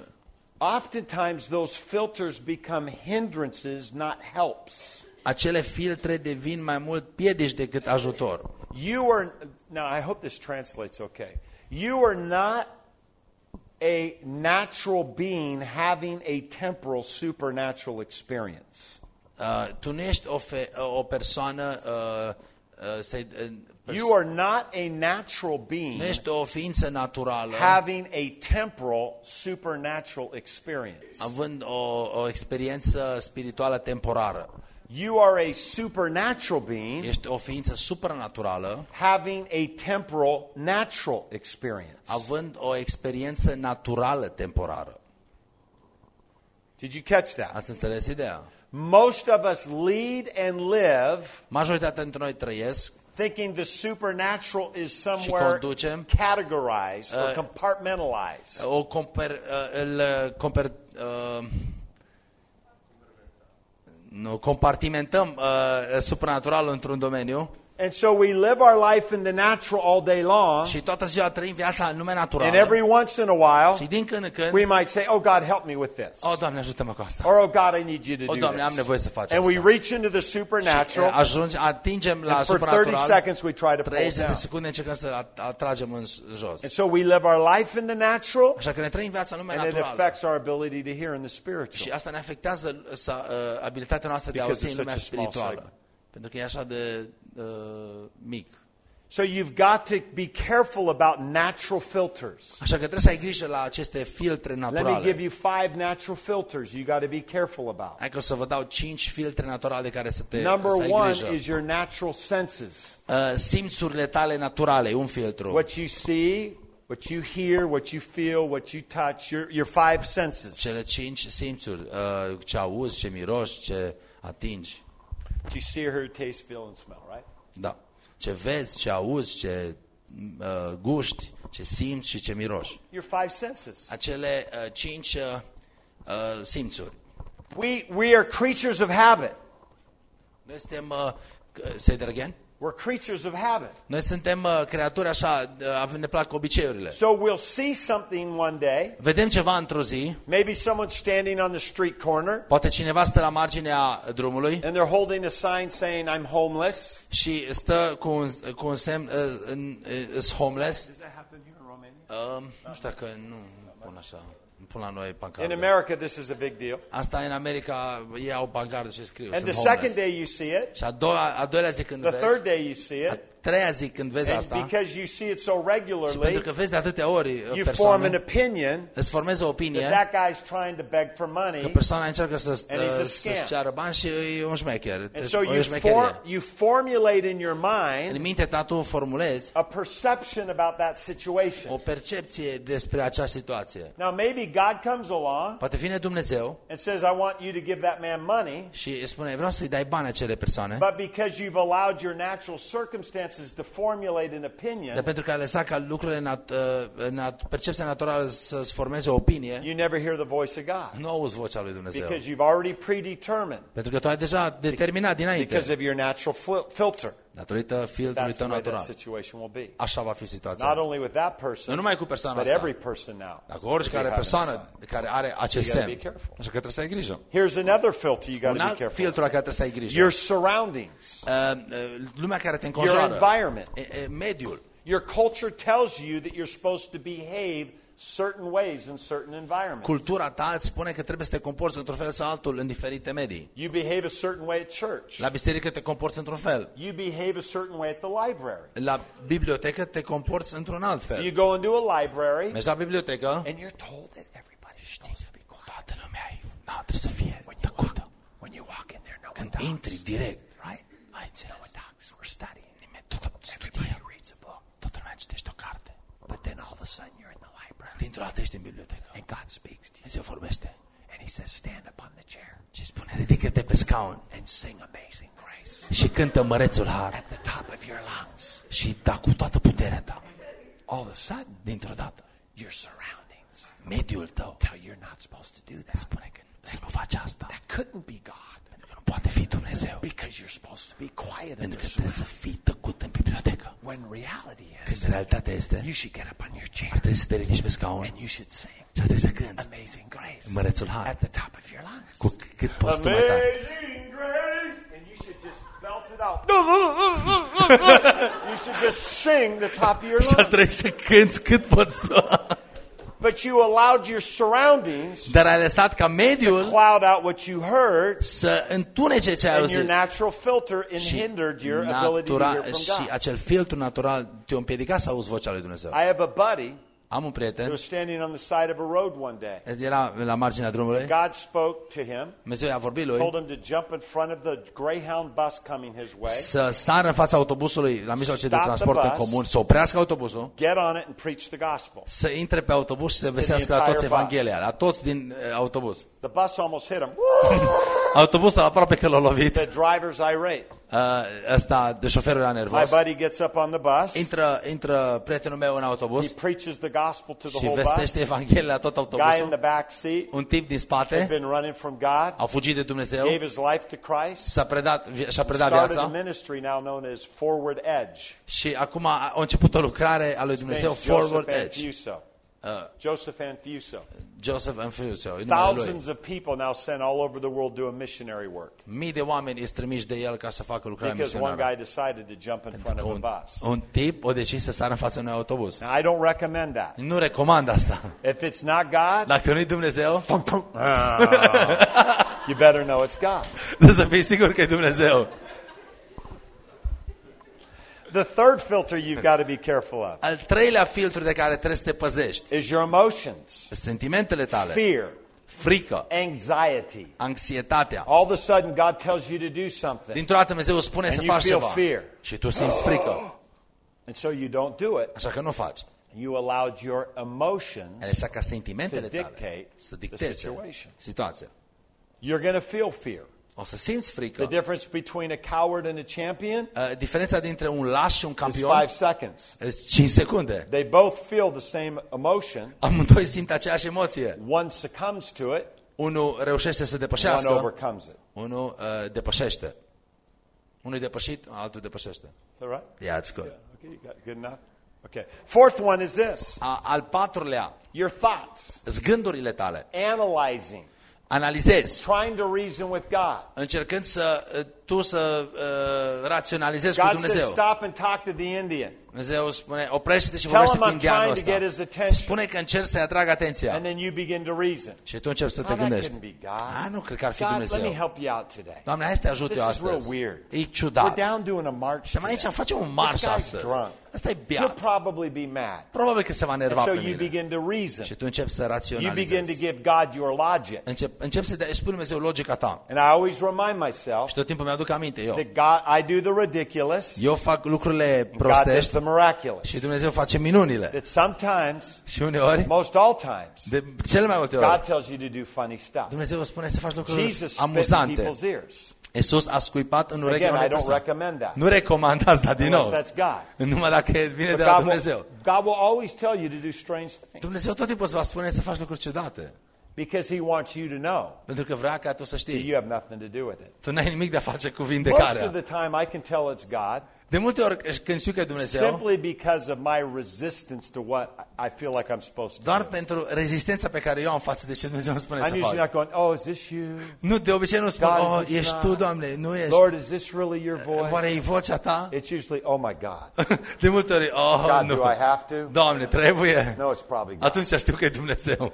oftentimes those filters become hindrances, not helps. acele filtre devin mai mult piedici decât ajutor. You are, now I hope this translates okay. You are not a natural being having a temporal supernatural experience. Uh, tu nu ești o, fe, o persoană, uh, uh, să, uh, You are not a natural being nu ești o ființă naturală having a temporal supernatural experience. având o, o experiență spirituală temporară. You are a supernatural being Ești o ființă supranaturală having a temporal natural experience. având o experiență naturală temporară. Did you catch that? Ați înțeles ideea? Most of us lead and live Majoritatea dintre noi trăiesc thinking the supernatural is somewhere conducem. categorized or compartmentalized. o comper, uh, îl uh, comper, uh, nu, compartimentăm uh, supranaturalul într-un domeniu And so we live our life in the natural all day long, și toată ziua trăim viața în lume and naturală every once in a while, și din când în când, we might say, Oh God, help me with this. oh, Doamne, ajută-mă cu asta. Or, Oh God, I need you to O, do Doamne, am this. nevoie să faci And we asta. reach into the Și, uh, supernatural, ajungi, atingem la and for 30 supranatural, seconds we try to pull it 30 de down. secunde încercăm să at- atragem în jos. And so we live our life in the natural, Așa că ne trăim viața în lumea and it naturală. affects our ability to hear in the Și spiritual. asta ne afectează să, uh, abilitatea noastră de a Because auzi it's în lumea such a small spirituală. segment. Pentru că e așa de uh, mic. So you've got to be careful about natural filters. Așa că trebuie să ai grijă la aceste filtre Let me give you five natural filters you got to be careful about. Hai că o să vă dau cinci filtre naturale care să te Number să ai one is your natural senses. Uh, simțurile tale naturale, e un filtru. What you see, what you hear, what you feel, what you touch, your, your five senses. Cele cinci simțuri, uh, ce auzi, ce miroși, ce atingi. What you see, hear, taste, feel, and smell, right? Da. Ce vezi, ce auzi, ce uh, guști, ce simți și ce miroși. Your five senses. Acele uh, cinci uh, uh, simțuri. We, we are creatures of habit. Noi suntem, uh, say that again? We're creatures of habit. Noi suntem uh, creaturi așa, uh, avem- ne plac obiceiurile. So we'll see something one day. Vedem ceva într-o zi, Maybe someone's standing on the street corner poate cineva stă la marginea drumului and they're holding a sign saying, I'm homeless. și stă cu un, cu un semn, uh, în, uh, is homeless. Does that happen here in Romania? Um, nu știu dacă nu, nu pun așa, nu pun la noi In. America, this is a big deal. Asta în America, ei au pancardă și scriu, And the second day you see it, Și a doua, a doilea zi când the vezi, third day you see it, treia zi când vezi and asta, because you see it so și pentru regularly, că vezi de atâtea ori uh, you form an persoane, opinion îți formezi o that opinie that guy's trying to beg for că money. persoana încearcă să, And he's a uh, scam. să-și ceară bani și e un șmecher. And Deci, so o you, șmecherie. for, you formulate in your În mind mintea ta tu formulezi a perception about that o situation. percepție despre acea situație. Now, maybe God comes along Poate vine Dumnezeu and says, I want you to give that man money, și îi spune, vreau să-i dai bani acele persoane, but because you've allowed your natural circumstances to formulate an opinion, dar pentru că ai lăsat ca lucrurile, nat, uh, nat, percepția naturală să-ți formeze o opinie, you never hear the voice of God nu auzi vocea lui Dumnezeu. because you've already predetermined Pentru că tu ai deja determinat dinainte, because of your natural fil- filter. Datorită filtrului That's tău the way that natural. situation will be. Așa va fi Not situația. only with that Nu person, numai cu persoana but asta, every person now. dar cu oricare They have persoană inside. care are acest You gotta semn. be careful. Așa că trebuie să ai grijă. Here's another filter you got Un to be alt careful. filtru la care trebuie să ai grijă. Your surroundings, Uh, uh, lumea care te your înconjoară, environment. e- e, mediul. Your culture tells you that you're supposed to behave certain ways in certain environments. Cultura ta îți spune că trebuie să te comporți într-un fel sau altul în diferite medii. You behave a certain way at church. La biserică te comporți într-un fel. You behave a certain way at the library. La bibliotecă te comporți într-un alt fel. You go into a library Mergi la bibliotecă, and you're told that everybody's supposed to be quiet. toată lumea e, na, trebuie să fie tăcută. When you walk in there, no one Când talks. intri direct, Right? ai înțeles. No one talks. We're studying. Nimeni, tot, Everybody reads a book. toată lumea citește o carte. But then all of a sudden Dintr-o dată ești în bibliotecă. and God speaks to you. Dumnezeu vorbește. And And he says, stand upon the chair Și spune, ridică-te pe scaun and sing Amazing Grace și cântă mărețul har at the top of your lungs. și da cu toată puterea ta. All of a sudden, Dintr-o dată, your surroundings mediul tău tell you you're not supposed to do that. spune că să nu faci asta. That couldn't be God Pentru că nu poate fi Dumnezeu. because you're supposed to be quiet in Pentru the că trebuie să fii tăcut în bibliotecă. When reality Când is, realitatea este, you should get up on your ar chair trebui să te ridici pe scaun and you should sing și ar trebui să cânți Amazing Grace Mărețul har. at the top of your lungs. cu cât poți tu mai tare. Amazing Grace, and you should just belt it out. you should just sing the top of your Și ar lungs. trebui să cânți cât poți tu. But you allowed your surroundings Dar ai lăsat ca mediul cloud out what you heard, să întunece ce ai and your auzit. natural filter Și, hindered your ability to hear natura, from și God. acel filtru natural te-a împiedicat să auzi vocea lui Dumnezeu. I have a buddy Am un who prieten, was standing on the side of a road one day. era la marginea drumului, God spoke to him, Dumnezeu i-a vorbit told lui him to jump in front of the Greyhound bus coming his way, să sară în fața autobuzului la mijloace de Stop the transport în bus. comun, să oprească autobuzul, get on it and preach the gospel. să intre pe autobuz și să vestească la entire toți bus. Evanghelia, la toți din uh, autobuz. The bus almost hit him. Autobuzul aproape că l-a lovit. the driver's irate. Uh, ăsta de șoferul era My nervos. buddy gets up on the bus. Intră, intră prietenul meu în He autobuz preaches the gospel to the și whole vestește bus. Evanghelia la tot Guy in autobuzul. the back seat Un tip din had spate been running from God, a fugit de Dumnezeu, gave his life to Christ, s-a predat, vi- și-a predat started a viața ministry now known as Forward Edge. și acum a a început o lucrare a lui His Dumnezeu name's Forward Joseph Edge. Anfuso. Uh, Joseph Anfuso. Joseph Anfusio, e numele lui. Thousands of people now sent all over the world doing missionary work Mii de oameni sunt trimiși de el ca să facă lucrarea because one misionară. guy decided to jump in front of Un, a bus. un tip o decis să sară în fața unui autobuz. Now, I don't recommend that. Nu recomand asta. If it's not God, Dacă nu-i Dumnezeu, you better know it's God. trebuie să fii sigur că e Dumnezeu. The third filter you've got to be careful of Al treilea filtru de care trebuie să te păzești, is your emotions, sentimentele tale, fear, frică, anxiety. anxietatea. All of a sudden, God tells you to do something, Dintr-o dată Dumnezeu spune And să faci ceva fear. și tu simți frică, and so you don't do it. așa că nu faci. You allowed your emotions, Ai lăsat ca sentimentele To tale dictate să the dicteze situation. situația. you're going to feel fear. O să simți The frică. difference between a coward and a champion Uh, Diferența dintre un laș și un is campion five seconds. este 5 secunde. They both feel the same emotion. Amândoi simt aceeași emoție. One succumbs to it, Unul reușește să one depășească, overcomes it. unul uh, depășește. Unul e depășit, altul depășește. Is that right? Yeah, it's good. Okay, you got good enough? Okay. Fourth one is this A, al patrulea, your thoughts, sunt gândurile tale. analyzing, Trying to reason with God. încercând să uh, tu să uh, raționalizezi cu God says, Dumnezeu. stop and talk to the Indian. Dumnezeu spune, oprește-te și Tell vorbește him cu I'm indianul trying to get ăsta. his attention. Spune că încerci să-i atrag atenția. And then you begin to reason. Și tu începi să te Oh, that gândești. couldn't be God. A, nu cred că ar fi God, let me Dumnezeu. help you out today. Doamne, hai să te ajut This eu is real astăzi. weird. E We're ciudat. down doing a march Suntem aici, today. facem un This marș guy's astăzi. drunk. Ăsta e He'll beat. probably be mad. Probabil că se va And nerva so pe you mine. begin to reason. Și tu începi să You begin to raționalizezi. give God your logic. Încep, încep să îi spui Dumnezeu logica ta. And I always remind myself Și tot timpul mi-aduc aminte eu. that God, I do the ridiculous, Eu fac lucrurile and God does prostești the miraculous. și Dumnezeu face minunile. That sometimes, Și uneori, most all times, de cele mai multe God ori, tells you to do funny stuff. Dumnezeu îți spune să faci lucruri Jesus spit in amuzante. people's ears. Iisus a scuipat în urechea Again, I unei don't persoane. recommend that. Nu recomand asta din Unless nou. that's God. Numai dacă vine But de la God will, Dumnezeu. God will always tell you to do strange things Dumnezeu tot timpul îți va spune să faci lucruri ciudate. Because He wants you to know Pentru că vrea ca tu să that știi. you have nothing to do with it. Tu n-ai nimic de a face cu Most of vindecarea. the time, I can tell it's God De multe ori când știu că e Dumnezeu, simply because of my resistance to what I feel like I'm supposed to doar do. pentru rezistența pe care eu am față de ce Dumnezeu îmi spune I'm să usually fac. not going, oh, is this you? Nu, de obicei nu spun, God, oh, is this ești not- tu, Doamne, nu ești. Lord, is this really your voice? Oare e vocea ta? It's usually, oh my God. De multe ori, oh, God, nu. do I have to? Doamne, trebuie? No, it's probably God. Atunci știu că e Dumnezeu.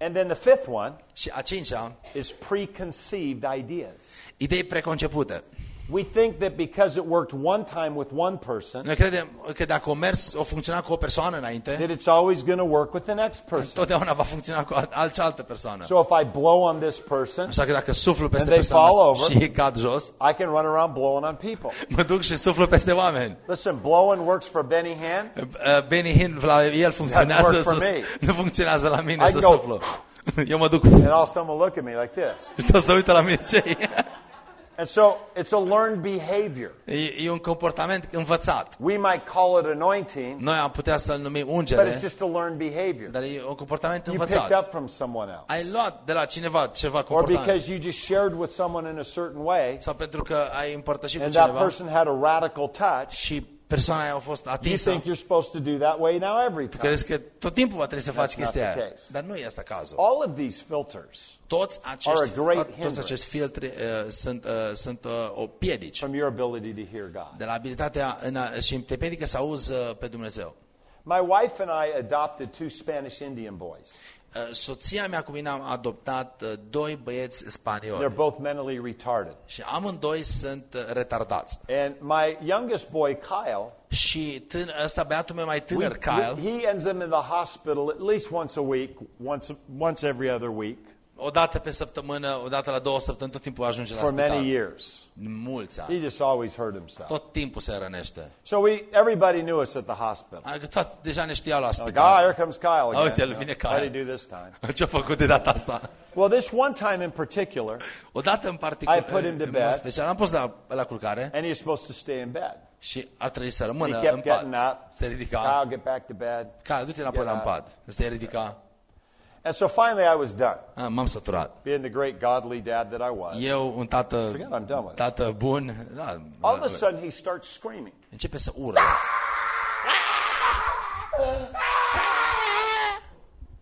And then the fifth one Și a cincea, is preconceived ideas. idei preconcepute. We think that because it worked one time with one person, Noi credem că dacă o mers, o funcționa cu o persoană înainte, that it's always going to work with the next person. totdeauna va funcționa cu cealaltă persoană. So if I blow on this person, Așa că dacă suflu peste And they fall over. și ei cad jos, I can run around blowing on people. mă duc și suflu peste oameni. Listen, blowing works for Benny Hinn. Uh, Benny Hinn, la el funcționează, work for să, me. nu funcționează la mine I să go- suflu. Eu mă duc And all will look at me like this. și tot să uită la mine ce e. And so it's a learned behavior. E, e un comportament învățat. We might call it anointing, Noi am putea să-l numim but ungere, it's just a learned behavior. dar e un comportament You picked învățat. up from someone else. Ai luat de la cineva ceva Or comportament. because you just shared with someone in a certain way, Sau pentru că ai împărtășit cu and that cineva person had a radical touch, și persoana aia a fost you atinsă. think you're supposed to do that way now every time. Crezi că tot timpul va trebui să faci That's not chestia the aia. case. Dar nu e asta cazul. All of these filters Toți are acești, a great to- toți hindrance. acești filtri uh, sunt, uh, sunt uh, o piedici from your ability to hear God. de la abilitatea în a, și te piedică să auzi uh, pe Dumnezeu. My wife and I adopted two Spanish Indian boys. Uh, Soția mea cu mine am adoptat uh, doi băieți They're both mentally retarded. și amândoi sunt uh, retardați. And my youngest boy, Kyle, Și tân, ăsta băiatul meu mai we- tânăr, Kyle, he ends up in the hospital at least once a week, once, once every other week, o dată pe săptămână, o dată la două săptămâni, tot timpul ajunge la for many spital. years. Mulți He ani. just always hurt himself. Tot timpul se rănește. So we, everybody knew us at the hospital. Adică tot, deja ne știau la Like, ah, spital. here comes Kyle again. Uite, You el know, vine What did Kyle. he do this time? Ce-a făcut de data asta? Well, this one time in particular, Odată în particular, I put him to în bed. mod special, am pus la, la culcare and he's supposed to stay in bed. și ar trebui să He rămână în kept getting pat. up. Se ridica. Kyle, get back to bed. Kyle, du-te înapoi la Get în pat. Se ridica. And so finally I was done. Ah, m-am săturat. Being the great godly dad that I was. Eu, un tată, Forget I'm done with it. tată bun, da, All of a sudden he starts screaming. începe să ură.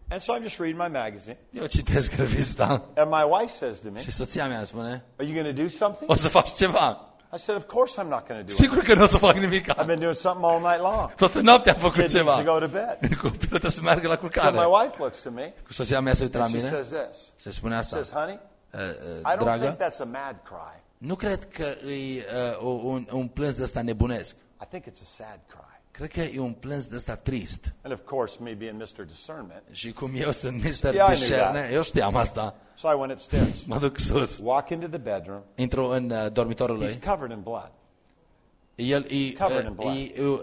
And so I'm just reading my magazine. Eu citesc revista And my wife says to me, și soția mea îmi spune, Are you going to do something? o să faci ceva. I said, Of course I'm not going to do it. Sigur că nu o să fac nimic. I've been doing something all night long. Toată noaptea am făcut Kid needs to ceva. go to bed. Copilul trebuie să meargă la So culcare. my wife looks at me Cu soția mea se uită la and she mine, says this. se spune She asta. says, Honey, "Uh, uh, I don't think Dragă, that's a mad cry. nu cred că e uh, un, un plâns de ăsta nebunesc. I think it's a sad cry. Cred că e un plâns de ăsta trist. And of course, me being Mr. Discernment, Și cum eu sunt Mr. Yeah, I knew Discerne, that. eu știam asta. so I went upstairs, Mă duc sus, walk into the bedroom. intru în uh, dormitorul He's lui. covered in blood. El e, Covered in uh, blood.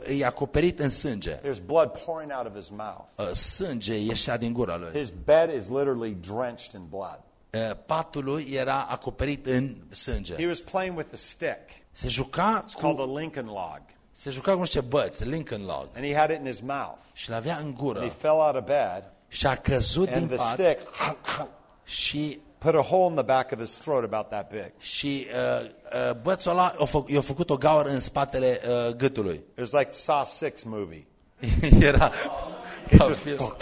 e, e acoperit în sânge. There's blood pouring out of his mouth. Uh, Sânge ieșea din gura lui. His bed is literally drenched in blood. Uh, Patul lui era acoperit în sânge. He was playing with the stick. Se juca It's called cu, the Lincoln log. Se juca cu niște băți, Lincoln Log. And he had it in his mouth. Și l-avea în And he fell out of bed, Și a căzut din and the pat stick și put a hole in the back of his throat about that big. Și uh, uh, bățul ăla i-a făcut o gaură în spatele uh, gâtului. It was like Saw 6 movie. era ca film.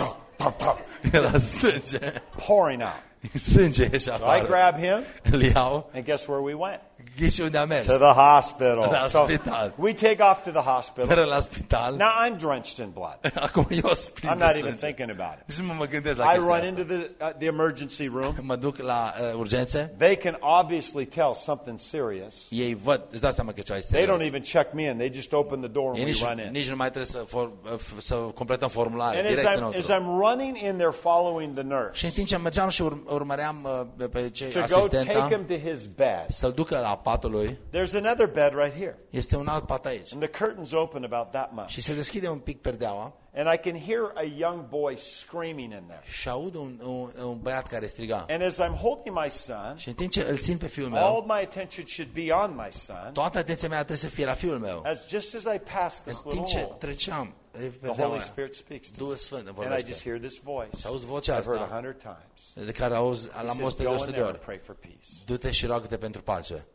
Era sânge. Pouring out. Sânge ieșea So I grab him, Îl iau. and guess where we went? Ghici unde a mers? To the hospital. La So spital. we take off to the hospital. Merg la spital. Now I'm drenched in blood. Acum eu I'm de not even sânge. thinking about it. Nici nu mă gândesc la I chestia run asta. into the, uh, the emergency room. Mă duc la uh, urgențe. They can obviously tell something serious. Ei văd, îți seama că ceva They don't even check me in. They just open the door and Ei we nici, run in. nici nu mai trebuie să, for, f- să completăm formulare. And as Direct I'm, înăuntru. as I'm running in there following the Și nurse în timp ce mergeam și ur- urmăream uh, pe cei to go take asistenta him to his bed, să-l ducă la patul lui, there's another bed right here. este un alt pat aici. And the curtain's open about that much. Și se deschide un pic perdeaua And I can hear a young boy screaming in there. și aud un, un, un băiat care striga. And as I'm holding my son, Și în timp ce îl țin pe fiul all meu, my attention should be on my son. toată atenția mea trebuie să fie la fiul meu. As just as I pass În this timp little ce hole, treceam, e, the perdeaua Holy aia, Spirit speaks to me. Duhul Sfânt îmi And I just vorbește. hear this voice. Și auzi vocea I've heard a asta, hundred times. de care auzi, He l-am says, auzit de go 100 in de there and ori. pray for peace. Du-te și roagă-te pentru pace.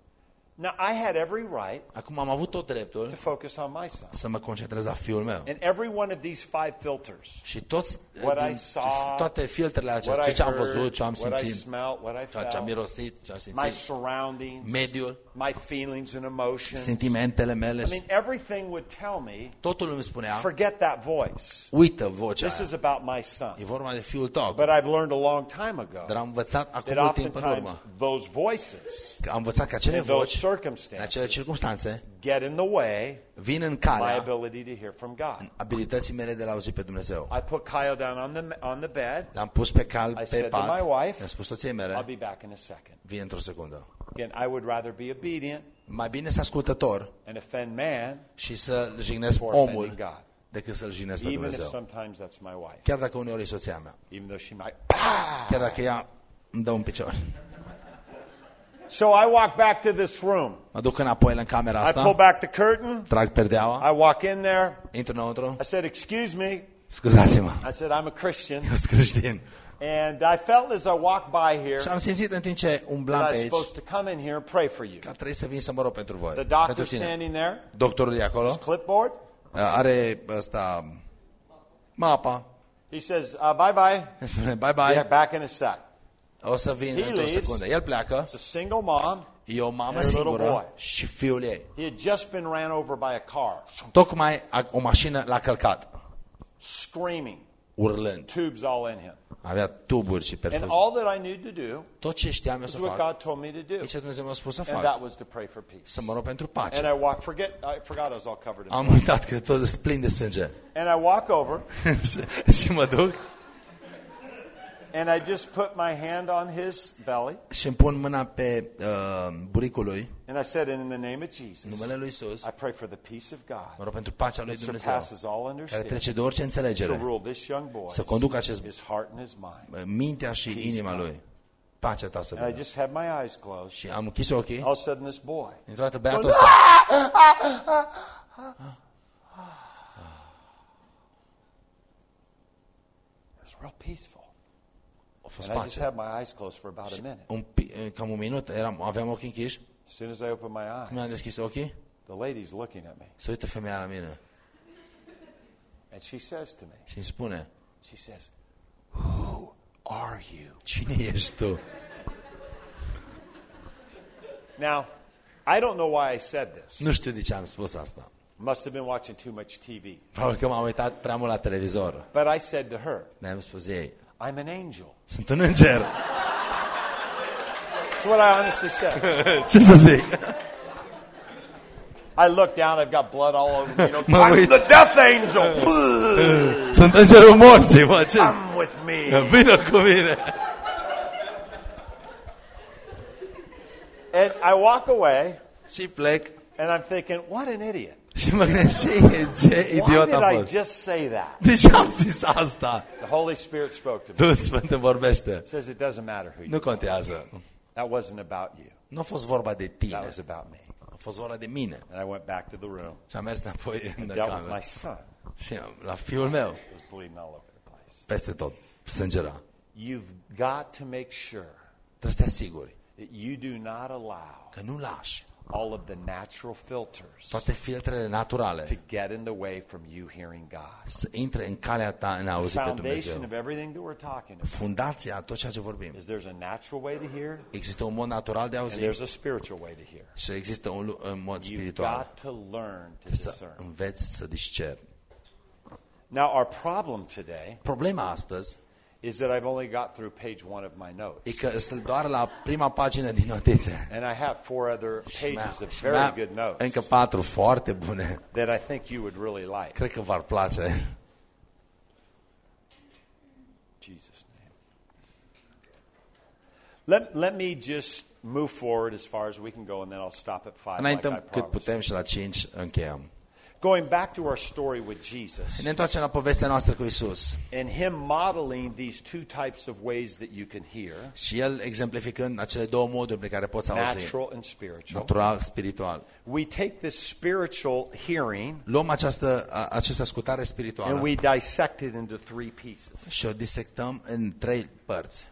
Now, I had every right Acum am avut tot dreptul to focus on my son. să mă concentrez la fiul meu. And every one of these five filters, Și toți, what I din, saw, toate filtrele acestea, what I ce am heard, văzut, ce am what I simțit, smelt, what I ce am felt, mirosit, ce am my simțit, surroundings, mediul, my feelings and emotions. sentimentele mele, I mean, everything would tell me, totul îmi spunea, forget that voice. uită vocea This aia. is about my son. E vorba de fiul tău. But I've learned a long time Dar ago am învățat acum that mult timp în oftentimes urmă. those voices Că Am învățat că acele and those voci în circumstances acele circunstanțe, get in the way vin în my calea ability to hear from God. abilității mele de a auzi pe Dumnezeu. I put Kyle down on the on the bed. L-am pus pe cal I pe said to pat, my wife, i-am spus soției I'll mele, be back in a second. vin într-o secundă. Again, I would rather be obedient Mai bine să ascultător and offend man și să jignesc before omul offending God. decât să-l jignesc pe Even if Dumnezeu. sometimes that's my wife. Chiar dacă uneori e soția mea. Even though she might. Chiar dacă ea îmi dă un picior. So I walk back to this room. Mă duc înapoi în camera I pull asta, back the curtain. trag perdeaua, I walk in there. intru înăuntru, I said, Excuse me. scuzați-mă, I said, I'm a Christian. eu sunt creștin. And I felt as I walked by here Și am simțit în timp ce umblam I pe was aici supposed to come in here and pray for you. că ar trebui să vin să mă rog pentru voi, The pentru doctor tine. standing there, Doctorul e acolo, clipboard. are ăsta, mapa, He says, uh, Bye bye. îmi spune bye Yeah, bye, back in a sec. O să vin He într-o leaves. secundă. El pleacă, It's a single mom. e o mamă And a little boy. singură și fiul ei. He had just been ran over by a car, Tocmai a- o mașină l-a călcat, screaming, urlând. tubes all in him. Avea tuburi și And perfuzii. all that I knew to do Tot ce știam eu is să what fac, God told me to do. e ce Dumnezeu mi-a spus să And fac. that was to pray for peace. Să mă rog pentru And pace. I walk, forget, I forgot I was all covered in Am blood. uitat că tot sunt plin de sânge. And I walk over și, și mă duc and I just put my hand on his belly și îmi pun mâna pe uh, buricul lui, and I said, In the name of Jesus, în numele lui Isus, I pray for the peace of mă God rog pentru pacea lui that Dumnezeu, surpasses all care understanding trece de orice to înțelegere, rule this young boy, să conducă acest his heart and his mind. mintea și inima lui. Pacea ta să And I vină. just had my eyes closed. Și am închis ochii, All of a sudden, this boy dintr-o dată băiatul ăsta was real peaceful. A fost And I just pace. had my eyes closed for about a minute. Un, pi- cam un minut, eram, aveam ochii închiși, As soon as I opened my mi-am eyes, deschis ochii, the lady's looking at me. se uită femeia la mine And she says to me, și îmi spune, she says, Who are you? cine ești tu? Now, I don't know why I said this. Nu știu de ce am spus asta. Must have been watching too much TV. Probabil că m-am uitat prea mult la televizor. But I said to her, Ne-am spus ei, I'm an angel. sunt un înger. That's what I honestly said. Ce să zic? I look down, I've got blood all over me. You know, Mă I'm the death angel. Sunt îngerul morții, mă, ce? Come with me. Vină cu mine. And I walk away, Și plec and I'm thinking, what an idiot. Și mă gândesc, ce, ce Why idiot did a I fost. just say that? De ce am zis asta? The Holy Spirit spoke to me. Duhul Sfânt îmi vorbește. says it doesn't matter who you Nu contează. That wasn't about you. Nu a fost vorba de That tine. was about me. A fost vorba de mine. And I went back to the room, Și am mers înapoi în dealt with cameră. my son. Și am- la fiul meu, Was bleeding all over the place. peste tot, sângera. You've got to make sure Trebuie să te asiguri that you do not allow că nu lași all of the natural filters toate filtrele to naturale get in the way from you hearing God. să intre în calea ta în a auzi pe Foundation Dumnezeu. of everything that we're talking about Fundația, tot ceea ce vorbim. is there's a natural way to hear Există un mod natural de a and auzi there's a spiritual way to hear. și există un, lu- un mod You've spiritual. got to learn to Să discern. înveți să discerni. Now, our problem today Problema astăzi is that I've only got through page one of my e notes. că sunt doar la prima pagină din notițe. And I have four other Și pages of și very mai am good notes Încă patru foarte bune. that I think you would really like. Cred că v-ar place. Jesus' name. Let, let me just move forward as far as we can go, and then I'll stop at five. Like I Înaintăm cât promised. putem și la cinci încheiem. Going back to our story with Jesus Ne întoarcem la povestea noastră cu Isus. and Him modeling these two types of ways that you can hear Și el exemplificând acele două moduri prin care poți auzi. natural and spiritual. Natural, spiritual. We take this spiritual hearing Luăm această, a- această ascultare and spirituală we dissect it into three pieces. și o disectăm în trei părți.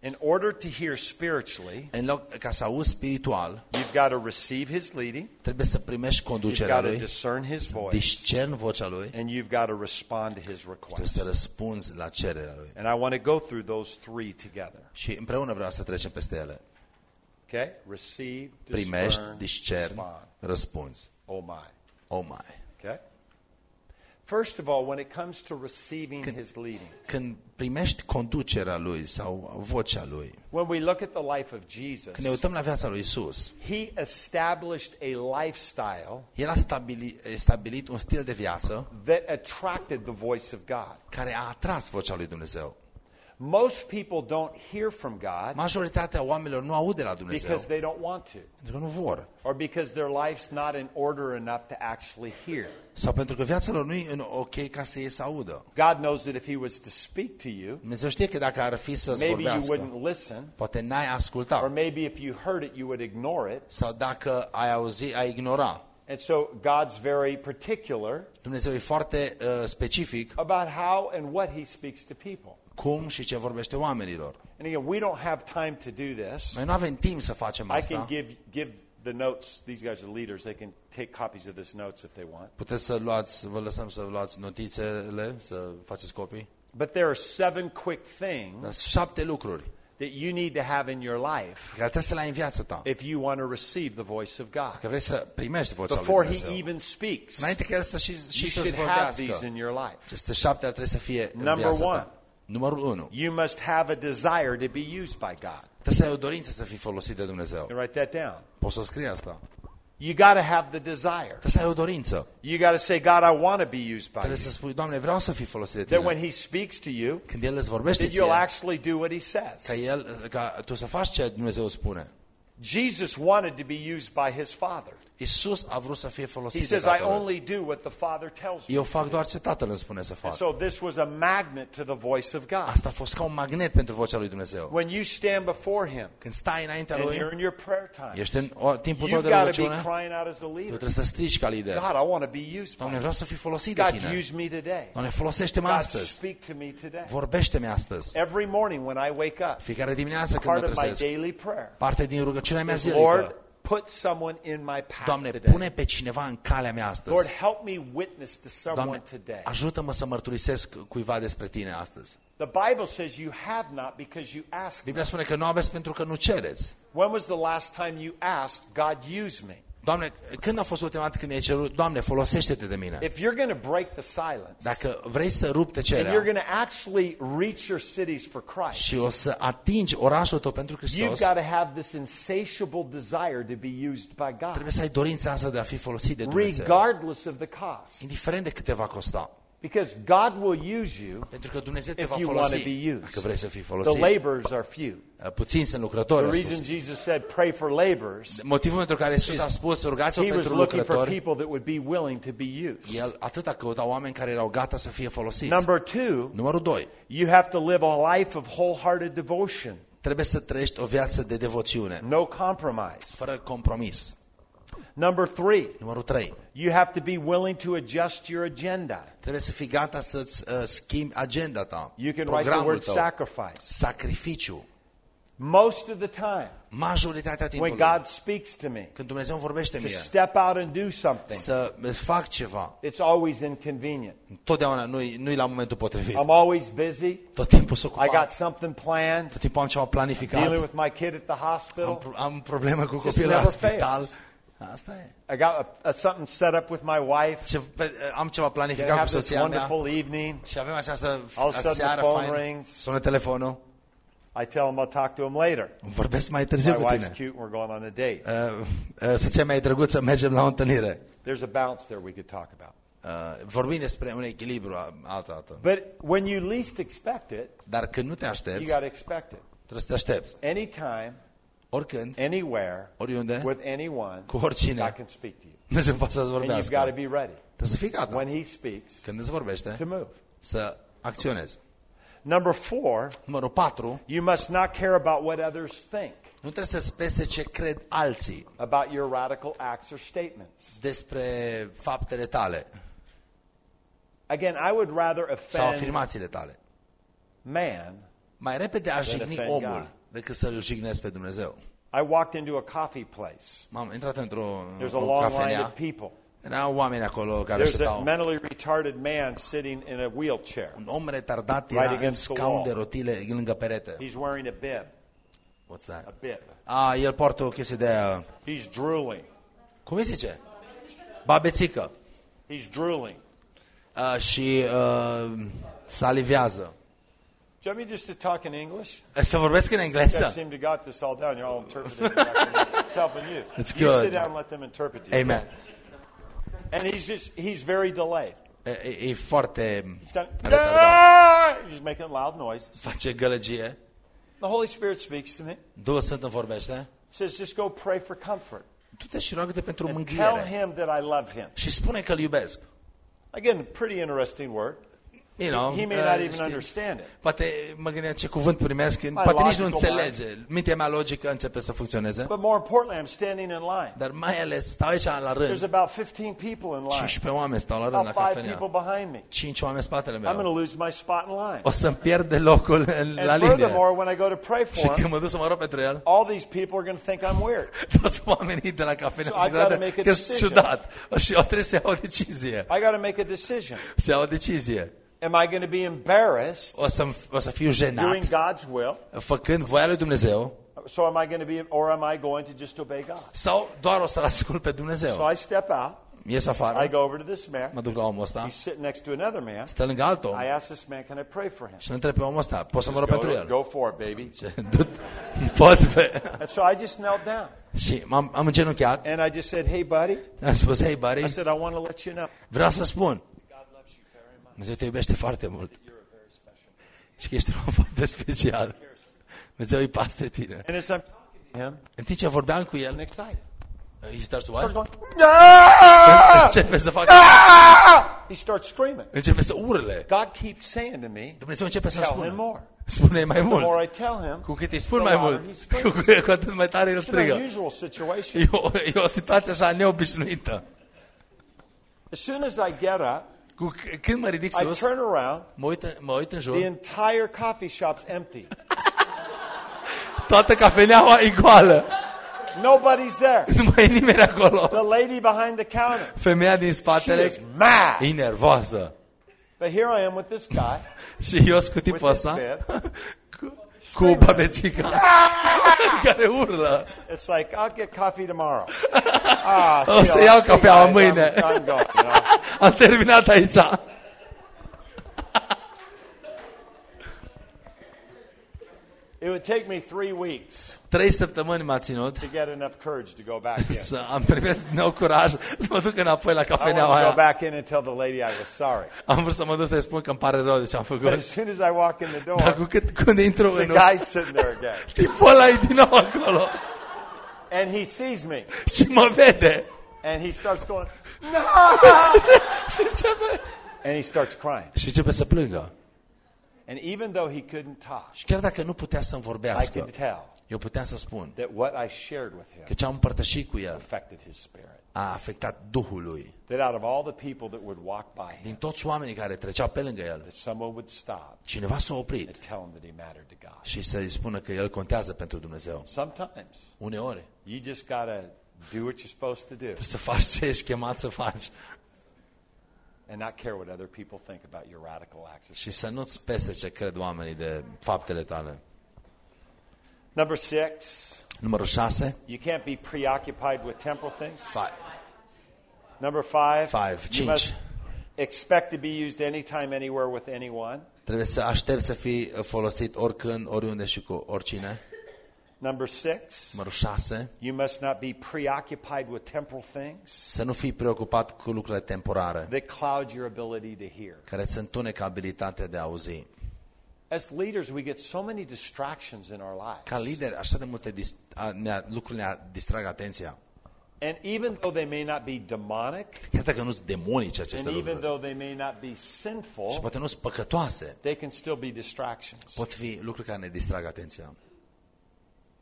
In order to hear spiritually, În loc ca să auzi spiritual, you've got to receive His leading, trebuie să primești you've conducerea got to lui, discern His voice, discern vocea lui, and you've got to respond to His trebuie request. să răspunzi la cererea lui. And I want to go through those three together. Și împreună vreau să trecem peste ele. Okay? Receive, Primești, discern, discerni, respond. răspunzi. Oh my. Oh my. Okay? First of all, when it comes to receiving Când- his leading, Când primești conducerea lui sau vocea lui, when we look at the life of Jesus, când ne uităm la viața lui Isus, he established a lifestyle el a stabilit, stabilit un stil de viață that attracted the voice of God. care a atras vocea lui Dumnezeu. Most people don't hear from God Majoritatea oamenilor nu aud de la Dumnezeu because they don't want to, pentru că nu vor. or because their life's not in order enough to actually hear. Sau pentru că viața lor nu e în ok ca să ei să audă. God knows that if he was to speak to you, Dumnezeu știe că dacă ar fi să-ți maybe you vorbească, wouldn't listen, poate n-ai or asculta. maybe if you heard it, you would ignore it. Sau dacă ai auzi, ai ignora. And so God's very particular Dumnezeu e foarte uh, specific about how and what he speaks to people. Cum și ce vorbește oamenilor. And again, we don't have time to do this. Noi nu avem timp să facem I can asta. give give the notes. These guys are leaders. They can take copies of this notes if they want. Puteți să luați, vă lăsăm să luați notițele, să faceți copii. But there are seven quick things Dar sunt șapte lucruri that you need to have in your life care trebuie să le ai în viața ta. if you want to receive the voice of God. Că vrei să primești vocea lui Before he Dumnezeu. even speaks, Înainte că el să și, you și să-ți should have these vorbească. in your life. Aceste șapte ar trebui să fie în Number viața one. Ta. Numărul 1. You must have a desire to be used by God. Trebuie să ai o dorință să fii folosit de Dumnezeu. You write that down. Poți să scrii asta. You got to have the desire. Trebuie să ai o dorință. You got to say, God, I want to be used by you. Trebuie să spui, Doamne, vreau să fii folosit de That when tine. he speaks to you, Când El îți vorbește that you'll ție, actually do what he ca, says. el, ca tu să faci ce Dumnezeu spune. Jesus wanted to be used by his Father. Isus a vrut să fie He folosit de says, I Tatăl. only do what the Father tells me. Eu fac doar ce Tatăl îmi spune să And fac. so this was a magnet to the voice of God. Asta a fost ca un magnet pentru vocea lui Dumnezeu. When you stand before him Când stai înaintea and lui, you're in your prayer time, ești în o- timpul tău you've de got to be rugăciune, crying out as a tu leader. trebuie să strigi ca lider. God, I want to be used by Doamne, you. vreau să fii folosit de God, tine. use me today. Doamne, folosește-mă God, astăzi. speak to me today. Vorbește-mi astăzi. Every morning when I wake up, Fiecare dimineață când mă part of my trezesc, daily prayer parte din rugăciunea mea is, zilnică. Lord, put someone in my path Doamne, today. pune pe cineva în calea mea Lord, astăzi. help me witness to someone Doamne, today. ajută-mă să mărturisesc cuiva despre tine astăzi. The Bible says you have not because you ask not. Biblia spune că nu aveți pentru că nu cereți. When was the last time you asked, God, use me? Doamne, când a fost ultima dată când ai cerut, Doamne, folosește-te de mine? If you're going to break the silence Dacă vrei să rup and you're tăcerea going to actually reach your cities for Christ, și o să atingi orașul tău pentru you've Hristos, got to have this insatiable desire to be used by God, trebuie să ai dorința asta de a fi folosit de Dumnezeu. regardless of the cost. Indiferent de cât te va costa. Because God will use you Pentru că Dumnezeu te if va you want to folosi be used. dacă vrei să fii The folosit. laborers are few. Puțini sunt lucrători, The a reason spus. Jesus said, pray for laborers, Motivul pentru care Iisus a spus, rugați-vă he was pentru looking for lucrători, people that would be willing to be used. el atâta căuta oameni care erau gata să fie folosiți. Number two, Numărul 2. you have to live a life of wholehearted devotion, Trebuie să trăiești o viață de devoțiune, no compromise. fără compromis. Number three, Numărul 3. you have to be willing to adjust your agenda. Trebuie să fii gata să-ți uh, schimbi agenda ta, You can write the programul word tău, sacrifice. sacrificiu. Most of the time, Majoritatea when timpului, God speaks to me când Dumnezeu îmi vorbește to mie, step out and do something, să fac ceva, it's always inconvenient. totdeauna nu-i, nu-i la momentul potrivit. I'm always busy. Tot timpul sunt I got ocupat, something planned, tot timpul am ceva planificat, dealing with my kid at the am, hospital. pro- am probleme cu Just copilul la never spital. fails. Asta e. I got a, a, something set up with my wife. Ce, pe, am ceva Gonna planificat cu have this soția mea wonderful evening. și avem această All of a sudden the seară phone faină. rings. Sună telefonul, I tell him I'll talk to him later. vorbesc mai My târziu cu wife's tine. cute and we're going on a date. Uh, uh, soția mea e drăguță, mergem la o întâlnire. There's a balance there we could talk about. Uh, vorbim despre un echilibru a- altă dată. But when you least expect it, Dar când nu te you aștepți, got to expect it. trebuie să te aștepți. Anytime, Oricând, anywhere, oriunde, with anyone, cu oricine, God can speak to you. Dumnezeu poate să-ți And you've vorbească. got to be ready Trebuie să fii gata. when He speaks Când îți vorbește, to move. să acționezi. Number four, Numărul 4, you must not care about what others think nu trebuie să-ți pese ce cred alții about your radical acts or statements. despre faptele tale Again, I would rather sau offend afirmațiile tale. man. Mai repede aș Then jigni offend omul God. Decât să-l jignesc pe Dumnezeu. I walked into a coffee place. M-am intrat într-o There's a o long line cafenea. of people. Erau oameni acolo care There's a stăteau. mentally retarded man sitting in a wheelchair. Un om retardat Right era în against the scaun wall. de rotile lângă perete. He's wearing a bib. What's that? A bib. A, el poartă o chestie de aia. He's drooling. Cum îi zice? Babețică. He's drooling. uh, și uh, salivează. Do you want me just to talk in English? Uh, Să vorbesc în You guys seem to got this all down. You're all interpreting. it back and forth. It's helping you. It's you good. sit down and let them interpret you. Amen. And he's just, he's very delayed. E, e, foarte... He's got, he's just making a loud noises. Face gălăgie. The Holy Spirit speaks to me. Duhul Sfânt îmi vorbește. Says, just go pray for comfort. Du-te și roagă-te pentru And tell him that I love him. Și spune că îl iubesc. Again, pretty interesting word. You know, He may uh, not even știi, understand it. Poate mă gândeam ce cuvânt primesc, poate nici nu logical înțelege. Mintea mea logică începe să funcționeze. But more importantly, I'm standing in line. Dar mai ales stau aici la There's rând. about 15 people in line. 15 oameni stau la rând la About five cafenea. people behind me. 5 oameni în spatele I'm going meu. to lose my spot in line. O să-mi pierd de locul în- la And linie. furthermore, when I go to pray Și for când him, mă duc să mă rog pentru el, all these people are going to think I'm weird. toți oamenii de la cafenea So se I've gotta gândesc make a că decision. sunt ciudat. Și eu trebuie să iau o decizie. I got to make a decision. Să iau o decizie. Am I going to be embarrassed O să, o să fiu jenat doing God's will? făcând voia lui Dumnezeu So am I going to be, or am I going to just obey God? sau doar o să-L ascult pe So Dumnezeu. I step out. Ies I afară, go over to this man. mă duc la omul ăsta, He's sitting next to another man. stă lângă alt om I ask this man, can I pray for him? și îl întreb pe omul ăsta, poți să mă rog Go, pentru el? go for it, baby. Ce, du- Poți pe... And so I just knelt down. Și m-am, am îngenunchiat, And I just said, hey, buddy. am spus, hei, buddy, I said, I want to let you know. vreau să spun, God loves you very much. Dumnezeu te iubește foarte mult You're a very special man. și că ești un om foarte special. Dumnezeu îi pas de tine. And as I'm talking to him, În timp ce vorbeam cu I'm el, excited. he starts to Starts what? going, "Ah!" Începe să facă, He starts screaming. începe să urle. God keeps saying to me, Dumnezeu începe să tell him spună. more. Spune mai The more mult. I tell him, Cu cât îi spun the mai louder mult, he screams. cu, cu atât mai tare el It's an strigă. unusual situation. E o, e o situație așa neobișnuită. As soon as I get up, Cu, c- când mă ridic I sus, turn around, mă uit, în- mă uit în the jur, entire coffee shop's empty. toată cafeneaua e goală. Nobody's there. Nu mai e nimeni acolo. The lady behind the counter, Femeia din she spatele is mad. e nervoasă. But here I am with this guy. Și eu sunt cu tipul With this ăsta, bed. Cu, cu babețica, care urlă. It's like, I'll get coffee tomorrow. Ah, O see să you- iau see you cafeaua guys. mâine. I'm, I'm going, you know. Am terminat aici. It would take me three weeks Trei săptămâni m-a ținut to get enough courage to go back in. să am primit din nou curaj să mă duc înapoi la I wanted cafeneaua to go aia. back in and tell the lady I was sorry. Am vrut să mă duc să-i spun că îmi pare rău de ce am But făcut. as soon as I walk in the Dar door, cu cât când intru the în guy's sitting there again. tipul ăla e din nou acolo And he sees me. și mă vede. And he starts going, Și începe, and he starts crying. și începe să plângă. And even though he couldn't talk, Și chiar dacă nu putea să-mi I vorbească, could tell eu puteam să spun that what I shared with him că ce am împărtășit cu el affected his spirit. a afectat Duhul lui. That out of all the people that would walk by him, Din toți oamenii care treceau pe lângă el, that someone would stop cineva s-a oprit and tell him that he mattered to God. și să-i spună că el contează pentru Dumnezeu. Sometimes Uneori you just gotta do what you're supposed to do trebuie să faci ce ești chemat să faci and not care what other people think about your radical acts. și să nu-ți pese ce cred oamenii de faptele tale. Number six, Numărul 6. you can't be preoccupied with temporal things. Five. Number five, Five, you cinci. must expect to be used anytime, anywhere with anyone. Trebuie să aștept să fii folosit oricând, oriunde și cu oricine. Number six, Numărul 6. you must not be preoccupied with temporal things Să nu fii preocupat cu lucrurile temporare that cloud your ability to hear. care îți întunecă abilitatea de a auzi. As leaders, we get so many distractions in our Ca lives. lideri, așa de multe dis- a, ne lucruri ne distrag atenția. And even though they may not be demonic, Chiar dacă nu sunt demonice aceste and even lucruri though they may not be și sinful, poate nu sunt păcătoase, they can still be distractions. pot fi lucruri care ne distrag atenția.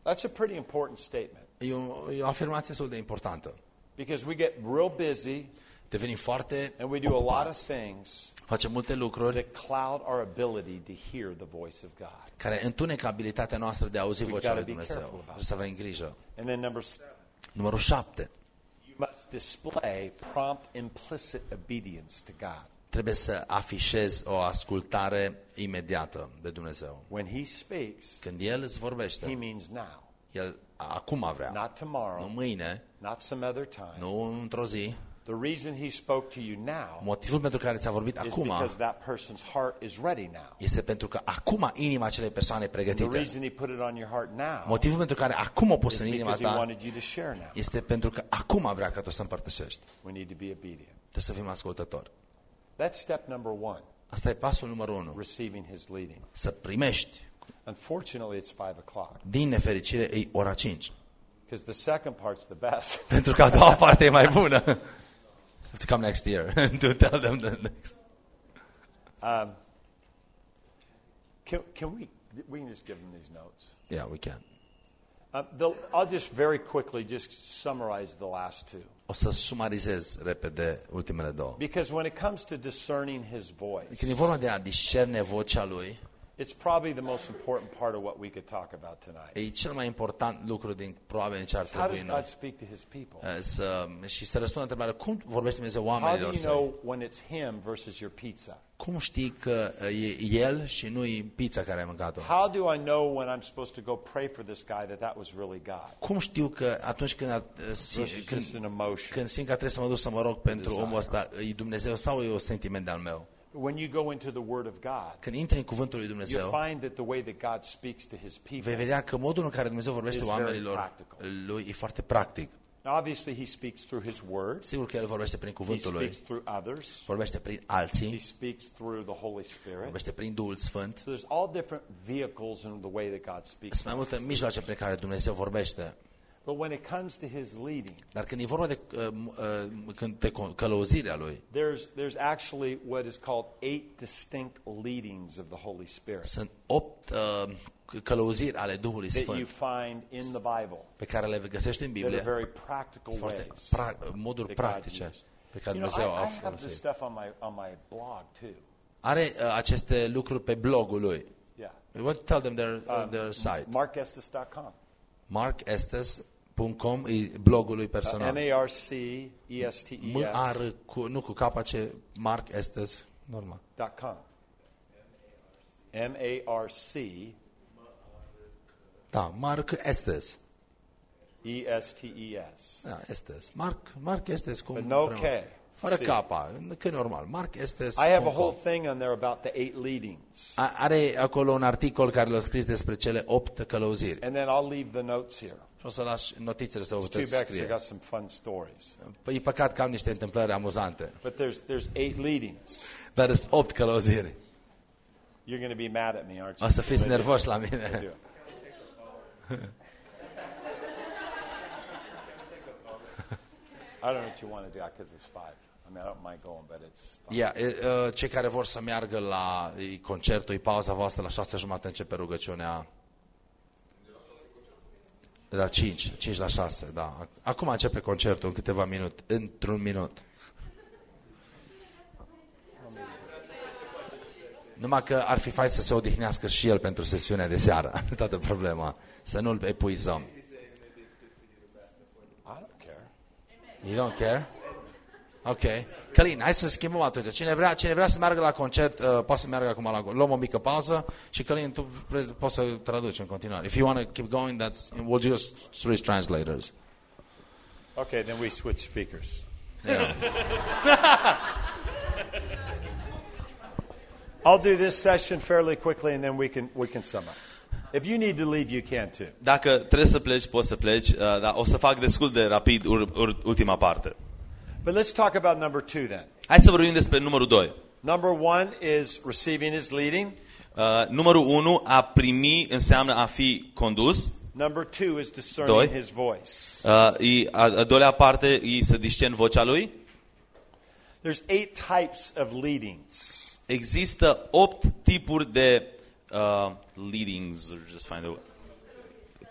That's a pretty important statement E o, e o afirmație destul de importantă. because we get real busy Devenim foarte and we do a lot of ocupați. things Facem multe lucruri that cloud our ability to hear the voice of God. care întunecă abilitatea noastră de a auzi We've vocea gotta lui be Dumnezeu. careful about Trebuie să avem grijă. And then number seven, Numărul 7. you must display prompt, implicit obedience to God. Trebuie să afișezi o ascultare imediată de Dumnezeu. When He speaks, Când El îți He vorbește, means now, El acum vrea, not nu tomorrow, mâine, not some other time. nu într-o zi, The reason he spoke to you now Motivul pentru care ți-a vorbit is acum because that person's heart is ready now. este pentru că acum inima acelei persoane e The pregătită. reason he put it on your heart now Motivul pentru care acum o pus is în inima because he ta wanted you to share now. este pentru că acum vrea ca tu să împărtășești. We need to be obedient. Trebuie să fim ascultători. That's step number one, Asta e pasul numărul unu. receiving his leading. Să primești. Unfortunately, it's 5 o'clock Din nefericire, e ora 5. because the second part's the best. Pentru că a doua parte e mai bună. Have to come next year to tell them the next. Um, can, can we, we can just give them these notes. Yeah, we can. Uh, the, I'll just very quickly just summarize the last two. O să sumarizez repede ultimele două. Because when it comes to discerning his voice, Când e vorba de a discerne vocea lui, it's probably the most important part of what we could talk about tonight. e cel mai important lucru din probabil ce ar How does trebui noi. God speak to his people? Uh, Să, și să răspundă întrebarea, cum vorbește Dumnezeu How do oamenilor you săi? know when it's him versus your pizza? Cum știi că uh, e el și nu e pizza care ai mâncat-o? How do I know when I'm supposed to go pray for this guy that that was really God Cum știu că atunci când, ar, uh, si- versus când, just an emotion? când simt că trebuie să mă duc să mă rog pentru omul ăsta, e Dumnezeu sau e o sentiment de-al meu? When you go into the Word of God, Când intri în cuvântul lui you Dumnezeu, find that the way that God speaks to his vei people, vedea că modul în care Dumnezeu vorbește Is very oamenilor practical. lui e foarte practic. obviously he speaks through his Word, Sigur că El vorbește prin he cuvântul lui, speaks through others, vorbește prin he alții, speaks through the Holy Spirit. vorbește prin Duhul Sfânt. So there's all different vehicles in the way that God speaks. Sunt mai multe mijloace prin care Dumnezeu vorbește. But when it comes to his leading, Dar când e vorba de, uh, uh, când de co- călăuzirea lui, there's, there's actually what is called eight distinct leadings of the Holy Spirit sunt opt uh, călăuziri ale Duhului that you Sfânt find in the Bible pe care le găsești în that are Biblie, very practical foarte ways. pra- moduri that God practice used. pe care You know, Dumnezeu I, a I have this folosit. stuff on my, on my blog too. Are uh, aceste lucruri pe blogul lui. Yeah. We want to tell them their, uh, Um, their site. MarkEstes.com. markestes.com e blogul lui Uh, personal. M-A-R-C-E-S-T-E-S M-R cu, nu cu capa, ce Mark Estes, normal. dot com. M-A-R-C Da, Mark Estes. E-S-T-E-S. Da, Estes. Mark, Mark Estes cum But no împreună. K. Fără C. capa, că e normal. Mark Estes. I have a whole thing on there about the eight leadings. A- Are acolo un articol care l-a scris despre cele opt călăuziri. And then I'll leave the notes here. Și o să las notițele să vă It's too puteți bad because I scrie. got some fun stories. Păi e păcat că am niște întâmplări amuzante. But there's, there's eight leadings. Dar sunt opt călăuziri. You're going to be mad at me, aren't you? O să fiți Maybe. nervoși la Do mine. it. I don't know what you want to do because it's five. I mean, I don't mind going, but it's five. Ia, e, e, cei care vor să meargă la e, concertul, e pauza voastră, la șase jumate începe rugăciunea. La 5, 5 la 6, da. Acum începe concertul în câteva minute, într-un minut. Numai că ar fi fain să se odihnească și el pentru sesiunea de seară. Toată problema. Să nu-l epuizăm. I don't care. You don't care? Ok. Călin, hai să schimbăm atunci. Cine vrea, cine vrea să meargă la concert, uh, poate să meargă acum la... Luăm o mică pauză și Călin, tu pre- poți să traduci în continuare. If you want to keep going, that's, we'll just switch translators. Okay, then we switch speakers. Yeah. I'll do this session fairly quickly, and then we can we can sum up. If you need to leave, you can too. Dacă trebuie să pleci, poți să pleci, uh, dar o să fac destul de rapid ur, ur, ultima parte. But let's talk about number two then. Hai să vorbim despre numărul 2. Number one is receiving his leading. Uh, numărul 1, a primi înseamnă a fi condus. Number two is discerning Doi. his voice. Uh, e, a, a doilea parte e să discern vocea lui. There's eight types of leadings. Există opt tipuri de uh, leadings, or just find a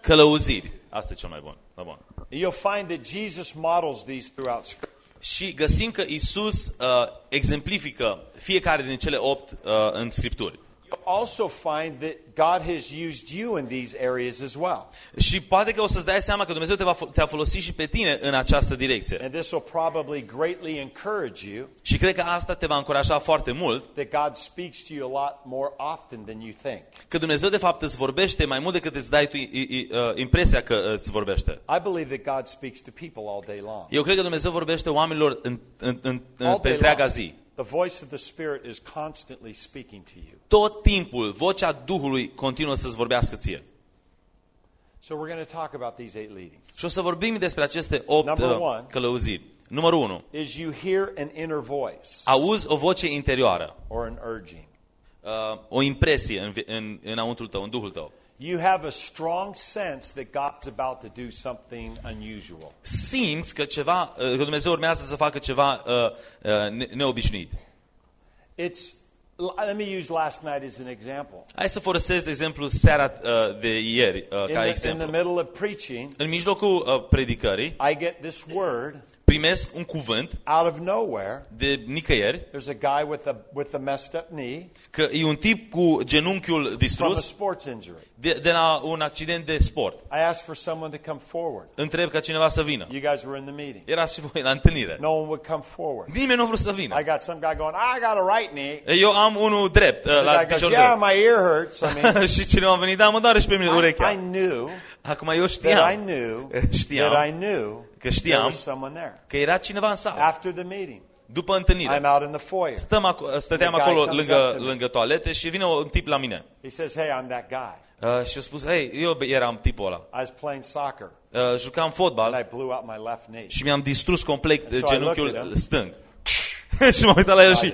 călăuziri. Asta e cel mai bun. Da, bun. You'll find that Jesus models these throughout Scripture. Și găsim că Isus uh, exemplifică fiecare din cele opt uh, în Scripturi. You'll also find that God has used you in these areas as well. Și poate că o să-ți dai seama că Dumnezeu te va, fo- te-a folosit și pe tine în această direcție. And this will probably greatly encourage you Și cred că asta te va încuraja foarte mult, that God speaks to you a lot more often than you think. că Dumnezeu de fapt îți vorbește mai mult decât îți dai tu i- i- uh, impresia că îți vorbește. I believe that God speaks to people all day long. Eu cred că Dumnezeu vorbește oamenilor în, în, în, în, All pe day întreaga long. zi. The voice of the Spirit is constantly speaking to you. Tot timpul, vocea Duhului continuă să-ți vorbească ție. So we're going to talk about these eight leadings. Și o să vorbim despre aceste opt Number uh, one. călăuziri. Numărul 1. Is you hear an inner voice Auzi o voce interioară, or an urging. uh, o impresie în, vi- în, înăuntru tău, în Duhul tău. You have a strong sense that God's about to do something unusual. Simți că ceva, uh, că Dumnezeu urmează să facă ceva uh, uh, ne- neobișnuit. It's let me use last night as an example. Hai să folosesc, de exemplu, seara uh, de ieri uh, In ca the, in the exemplu. middle of preaching, În mijlocul uh, predicării, I get this word primesc un cuvânt out of nowhere. de nicăieri, There's a guy with a with a messed up knee că e un tip cu genunchiul from a distrus sports injury. de, de la un accident de sport. I asked for someone to come forward. Întreb ca cineva să vină. You guys were in the meeting. Era și voi la întâlnire. No one would come forward. Nimeni nu a vrut să I vină. got some guy going, I got a right knee. Eu am unul drept, uh, The la guy goes, picior yeah, drept. my ear hurts. I mean, și cineva a venit, da, mă doare și pe mine I, I urechea. knew Acum eu that I știam knew Știam that I knew că there știam was someone there. că era cineva în sală. After the meeting, După întâlnire, I'm out in the foyer. stăm aco- stăteam The guy acolo comes up lângă, to me. lângă toalete și vine un tip la mine. He says, hey, I'm that guy. Uh, și a spus, hei, eu eram tipul ăla. I was playing soccer Uh, jucam and fotbal I blew out my left knee. și mi-am distrus complet so I looked at genunchiul him. stâng. și m-am uitat la el și...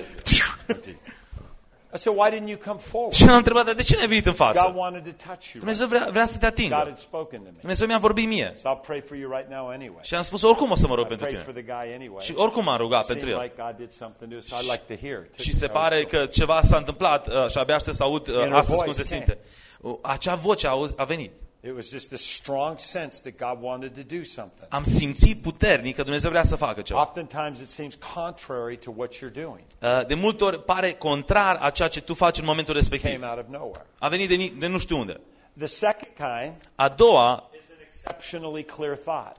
I said, why didn't you come forward? și l-am întrebat, dar de ce n-ai venit în God față? wanted to touch you. Dumnezeu vrea, vrea să te God atingă. had spoken to me. Dumnezeu mi-a vorbit mie. So I'll pray for you right now anyway. Și am spus, oricum o să mă rog I pentru prayed for tine. the guy anyway. Și oricum m-am rugat Seemed pentru el. like God did something to us. I like to hear. Took- Și se I was pare că ceva s-a întâmplat uh, și abia aștept să aud uh, Inner astăzi cum voice se came. simte. Uh, Acea voce a, auzi- a venit. It was just a strong sense that God wanted to do something. Am simțit puternic că Dumnezeu vrea să facă ceva. Oftentimes it seems contrary to what you're doing. Uh, De multe ori pare contrar a ceea ce tu faci în momentul respectiv. Came out of nowhere. A venit de, ni- de nu știu unde. The second kind A doua is an exceptionally clear thought.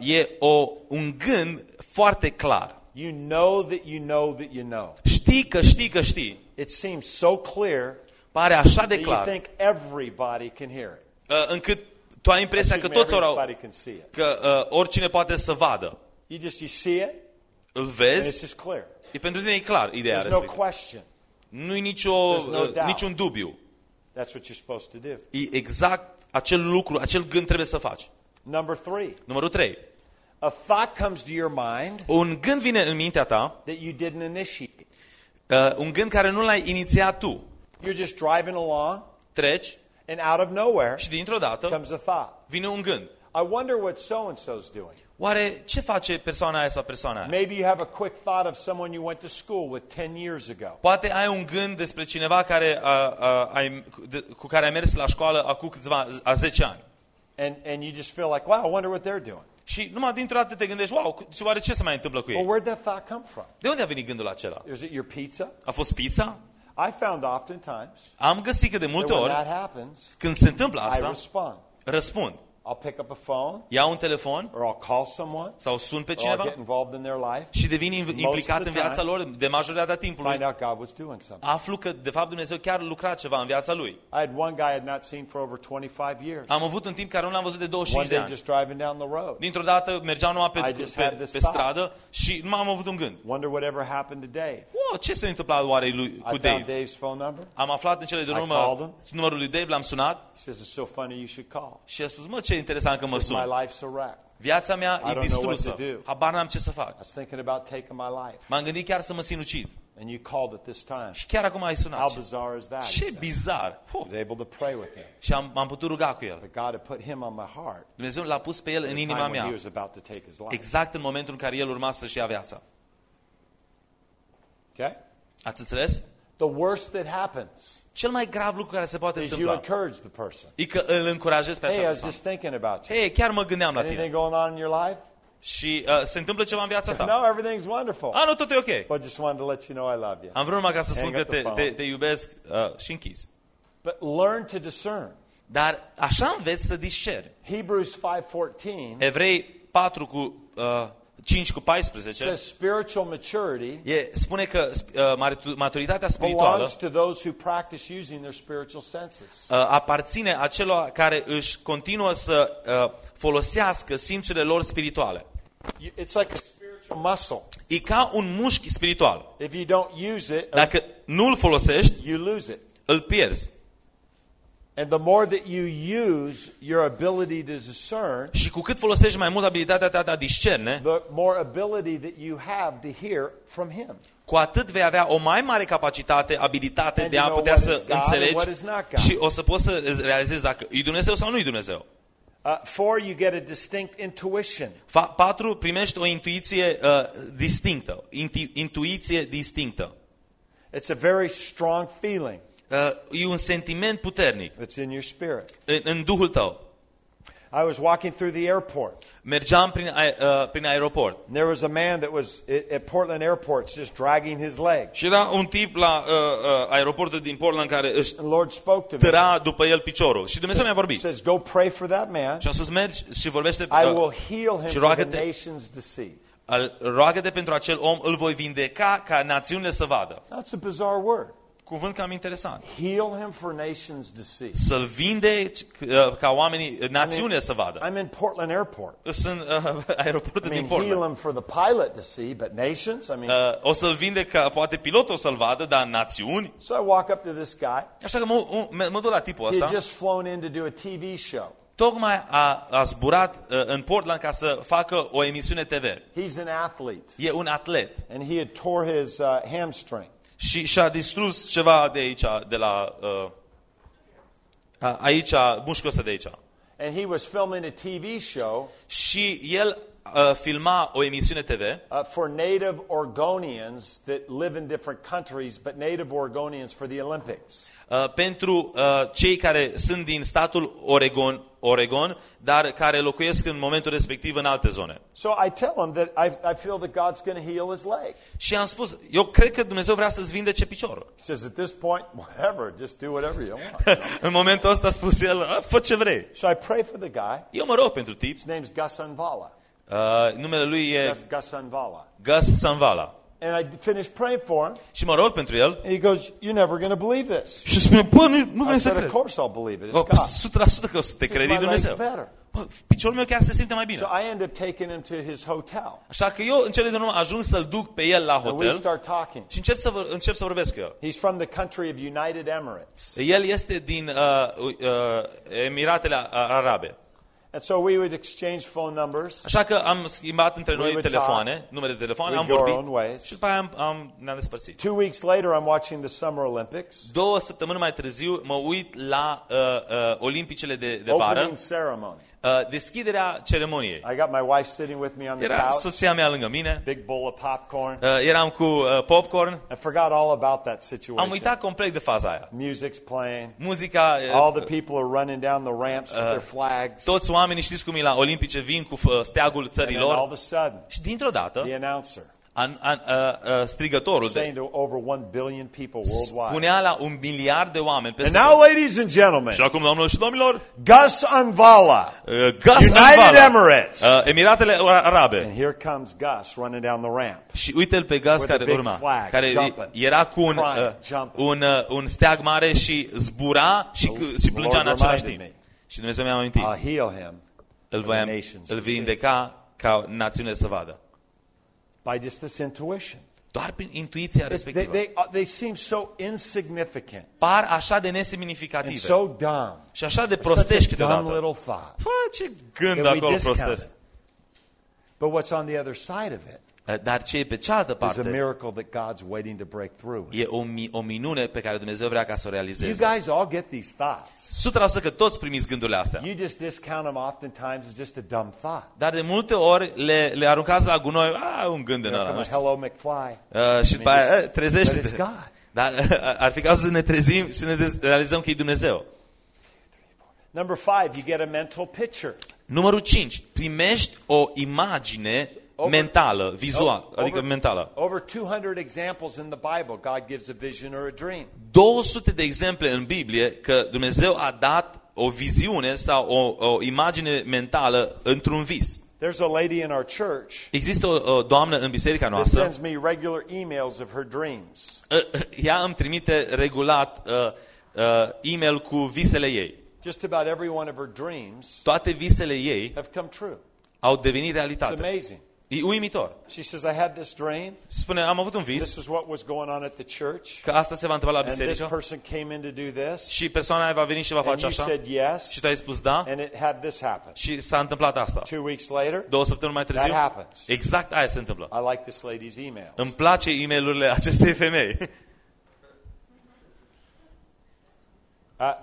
uh, e o, un gând foarte clar. You know that you know that you know. Știi că știi că știi. It seems so clear Pare așa de that you clar think everybody can hear it. Uh, încât tu ai impresia că Excuse me, toți ori au, everybody can see it. că uh, oricine poate să vadă. You just you see it Îl and it's vezi, just clear. e pentru tine e clar ideea There's no respectivă. question. Nu-i nicio, There's no uh, doubt. niciun dubiu. That's what you're supposed to do. E exact acel lucru, acel gând trebuie să faci. Number three, Numărul 3. a thought comes to your mind Un gând vine în mintea ta, that you didn't initiate. uh, un gând care nu l-ai inițiat tu. You're just driving along, Treci and out of nowhere și dintr-o dată comes a thought. vine un gând. I wonder what so and so's doing. Oare ce face persoana aia sau persoana aia? Maybe you have a quick thought of someone you went to school with 10 years ago. Poate ai un gând despre cineva care, uh, uh, ai, de, cu care ai mers la școală acum câțiva, a 10 ani. And, and you just feel like, wow, I wonder what they're doing. Și numai dintr-o dată te gândești, wow, și oare ce se mai întâmplă cu Well, ei? where'd that thought come from? De unde a venit gândul acela? Is it your pizza? A fost pizza? I found oftentimes Am găsit că de that multe when ori, that happens, când se întâmplă I asta, respond. răspund. I'll pick up a phone Iau un telefon or I'll call someone sau sun pe or I'll cineva get involved in their life, și devin inv- implicat of în the viața time, lor de majoritatea timpului. find out God was doing something. Aflu că, de fapt, Dumnezeu chiar lucra ceva în viața lui. I had one guy I had not seen for over 25 years. Am avut un timp care nu l-am văzut de One 25 de day ani. just driving down the road. Dintr-o dată mergeam numai pe, I just pe, had this pe thought. stradă și nu am avut un gând. Wonder whatever happened to Dave. Wow, ce s-a întâmplat oare lui, I cu found Dave? Dave's phone number. Am aflat în cele din I urmă called him. numărul lui Dave, l-am sunat He says, it's so funny you should call. și a spus, mă, ce interesant că mă He says, sun. my life's a wreck. Viața mea I e don't know what distrusă. to do. Habar n-am ce să fac. I was thinking about taking my life. M-am gândit chiar să mă sinucid. And you called at this time. Și chiar acum ai How sunat. bizarre is that? he Ce said. bizar! Huh. I was able to pray with him. Și am, m-am putut ruga cu el. But God had put him on my heart Dumnezeu l-a pus pe el at în the inima time when he mea. was about to take his life. Exact în momentul în care el urma să-și ia viața. Okay? Ați înțeles? The worst that happens Cel mai grav lucru care se poate is you întâmpla encourage the person. e că îl încurajezi pe Hey, acea I was persoană. just thinking about you. Hei, chiar mă gândeam la Anything tine. going on in your life? Și uh, se întâmplă ceva în viața ta. No, everything's wonderful. A, nu, tot e ok. But just wanted to let you know I love you. Am vrut numai ca să spun Hang că up the te, phone. te, te iubesc uh, și închis. But learn to discern. Dar așa înveți să disceri. Hebrews 5:14 Evrei 4 cu uh, 5 cu 14 says spiritual maturity e, spune că uh, mari- maturitatea spirituală belongs to those who practice using their spiritual senses. uh, aparține acelor care își continuă să uh, folosească simțurile lor spirituale. You- It's like a spiritual muscle. E ca un mușchi spiritual. If you don't use it, Dacă nu îl folosești, you lose it. îl pierzi. And the more that you use your ability to discern, Și cu cât folosești mai mult abilitatea ta de a discerne, the more ability that you have to hear from Him. cu atât vei avea o mai mare capacitate, abilitate And de you a know putea what să is God and înțelegi what is not God. și o să poți să realizezi dacă e Dumnezeu sau nu e Dumnezeu. Uh, four, you get a distinct intuition. Fa- patru, primești o intuiție uh, distinctă, intu- intuiție distinctă. It's a very strong feeling Uh, e un sentiment puternic that's in your spirit. în, în duhul tău. I was walking through the airport. Mergeam prin, ae- uh, prin aeroport And there was a man that was at, at Portland Airport just dragging his leg. și era un tip la uh, uh, aeroportul din Portland care își And the Lord spoke to me. tăra după el piciorul. Și Dumnezeu mi-a He vorbit. says, Go pray for that man. Și a spus, mergi și vorbește, I uh, will heal him și for the roagă-te, nations to see. al- roagă-te pentru acel om, îl voi vindeca ca națiunile să vadă. That's a bizarre word. Cuvânt cam interesant. Heal him for nations to see. Să-l vindeci uh, ca oamenii, națiunile să vadă. I'm in Portland Airport. Sunt uh, aeroportul I din mean, heal Portland. him for the pilot to see, but nations? I mean, Uh, o să-l vinde ca poate pilotul o să-l vadă, dar națiuni. so I walk up to this guy. Așa că mă, mă, mă duc la tipul He had ăsta. just flown in to do a TV show. Tocmai a, a zburat uh, în Portland ca să facă o emisiune TV. He's an athlete, E un atlet. and he had tore his uh, hamstring. Și și-a distrus ceva de aici, de la... Uh, a- aici, mușchiul ăsta de aici. And he was filming a TV show Și el uh, filma o emisiune TV uh, for native Oregonians that live in different countries, but native Oregonians for the Olympics. uh, pentru uh, cei care sunt din statul Oregon, Oregon, dar care locuiesc în momentul respectiv în alte zone. So I tell him that I, I feel that God's going to heal his leg. Și am spus, eu cred că Dumnezeu vrea să-ți vindece piciorul. He says, at this point, whatever, just do whatever you want. în momentul ăsta a spus el, "A, fă ce vrei. so I pray for the guy. Eu mă rog pentru tip. His name's Gus Unvala. Uh, numele lui e Gus, Gus Unvala. Gus Sanvala. And I finished praying for him, Și mă rog pentru el. and he goes, You're never going to believe this. Și spune, bă, nu, nu I vrei să said, Of cred. course I'll believe it. Bă, It's God. 100% că o să te Says, credi "My leg's Dumnezeu. better. Bă, piciorul meu chiar se simte mai bine. So I end up taking him to his hotel. Așa că eu în cele din urmă ajung să-l duc pe el la And we hotel start talking. și încep să, vă- încep să vorbesc cu el. He's from the country of United Emirates. El este din uh, uh, Emiratele Arabe. And so we would exchange phone numbers. Așa că am schimbat între We noi would telefoane, numere de telefoane, We'd am go our vorbit own ways. și după aia am, am, ne-am despărțit. Two weeks later, I'm watching the Summer Olympics. Două săptămâni mai târziu mă uit la uh, uh, Olimpicele de, de vară, Opening ceremony. Uh, deschiderea ceremoniei. I got my wife sitting with me on the Era couch. soția mea lângă mine, Big bowl of popcorn. uh, eram cu uh, popcorn, I forgot all about that am situation. uitat complet de faza aia. Music's playing. Muzica, uh, All the people are running down the ramps with their flags. toți oamenii știți cum e la Olimpice vin cu uh, steagul And then all țărilor of a sudden, și dintr-o dată the announcer an, an, uh, uh, strigătorul de, saying to over 1 billion people worldwide. punea la un miliard de oameni And peste now, tot. ladies and gentlemen, Și acum, doamnelor și domnilor, Gus Unvala, uh, Gus United Anvala, Emirates. uh, Emiratele Arabe. And here comes Gus running down the ramp. Și uite-l pe Gus With a care big urma, flag, care jumping, era cu un, crying, uh, jumping. un, uh, un steag mare și zbura și, The- și the plângea în Lord același reminded timp. me. Și Dumnezeu mi-a amintit. I'll heal him Îl, the voiam, nations îl to see. vindeca ca națiunile să vadă. By just this intuition. Doar prin intuiția They, respectivă. they, uh, they seem so insignificant Par așa de and nesemnificative. so dumb. și așa de Such prostești a dumb câteodată. little thought. Fă, ce gând that we acolo discount prostesc. it. But what's on the other side of it Dar ce e pe cealaltă is a parte miracle that God's waiting to break through. e o, mi- o minune pe care Dumnezeu vrea ca să o You realizeze. guys all get these thoughts. 100% că toți primiți gândurile astea. You just discount them oftentimes as just a dumb thought. Dar de multe ori le, le aruncați la gunoi, a, un gând în Here ăla, come nu a știu. hello McFly. Uh, și după aia, eh, But trezește-te. it's God. Dar ar fi cazul să ne trezim și să ne dez- realizăm că e Dumnezeu. Number five, you get a mental picture. Numărul 5. Primești o imagine mentală, vizual, adică mentală. over 200 examples in the Bible, God gives a vision or a dream. 200 de exemple în Biblie că Dumnezeu a dat o viziune sau o, o imagine mentală într-un vis. There's a lady in our church Există o, o doamnă în biserica that noastră, sends me regular emails of her dreams. ă, ea îmi trimite regulat uh, uh, e-mail cu visele ei. Just about every one of her dreams Toate visele ei have come true. au devenit It's realitate. amazing. E uimitor. She says, I had this dream. Spune, am avut un This is what was going on at the church. că asta se va întâmpla la And this person came in to do this. și persoana va veni și va face așa said yes. și tu ai spus da And it had this happen. și s-a întâmplat asta. Two weeks later, Două săptămâni mai târziu, That happens. exact aia se întâmplă. I like this lady's emails. Îmi place e mail acestei femei. Uh,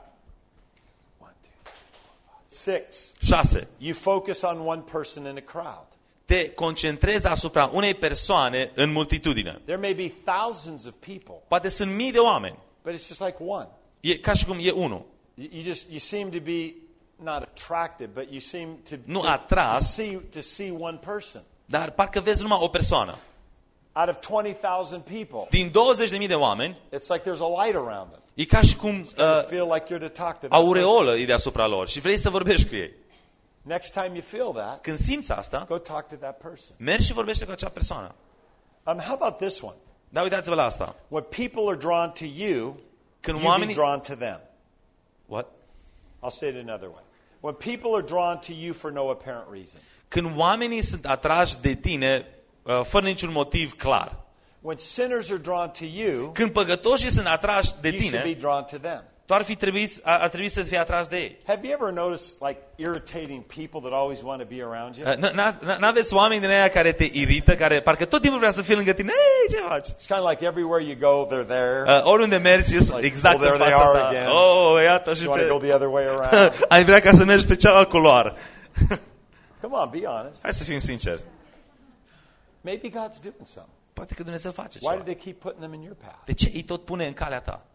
one, two, three, four, five, six. 6. You focus on one person in a crowd. Te concentrezi asupra unei persoane în multitudine. There may be thousands of people, Poate sunt mii de oameni. but it's just like one. E ca și cum e unul. You, you just you seem to be not attracted, but you seem to, Nu to, atras. to see to see one person Dar parcă vezi numai o persoană. out of twenty thousand people. Din 20.000 de oameni, It's like there's a light around them. e ca și cum You uh, feel like you're to talk to them. aureolă e deasupra lor și vrei să vorbești cu ei. Next time you feel that, Când simți asta, go talk to that person. mergi și vorbește cu acea persoană. Um, how about this one? Dar uitați-vă la asta. When people are drawn to you, Când you be oamenii... drawn to them. What? I'll say it another way. When people are drawn to you for no apparent reason. Când oamenii sunt atrași de tine uh, fără niciun motiv clar. When sinners are drawn to you, Când păgătoșii sunt atrași de you should be tine, drawn to them. Tu ar fi trebuit, ar, ar trebui să fii atras de ei. Have you ever noticed like irritating people that always want to be around you? Uh, n- n- N-aveți oameni din aia care te irită, care parcă tot timpul vrea să fie lângă tine. Ei, ce faci? It's kind of like everywhere you go, they're there. Uh, oriunde mergi, e exact oh, there în they fața are ta. again. Oh, iată și you want to go pe... the other way around? Ai vrea ca să mergi pe cealaltă culoară. Come on, be honest. Hai să fim sinceri. Maybe God's doing something. Poate că Dumnezeu face Why ceva. do they keep putting them in your path? De ce îi tot pune în calea ta?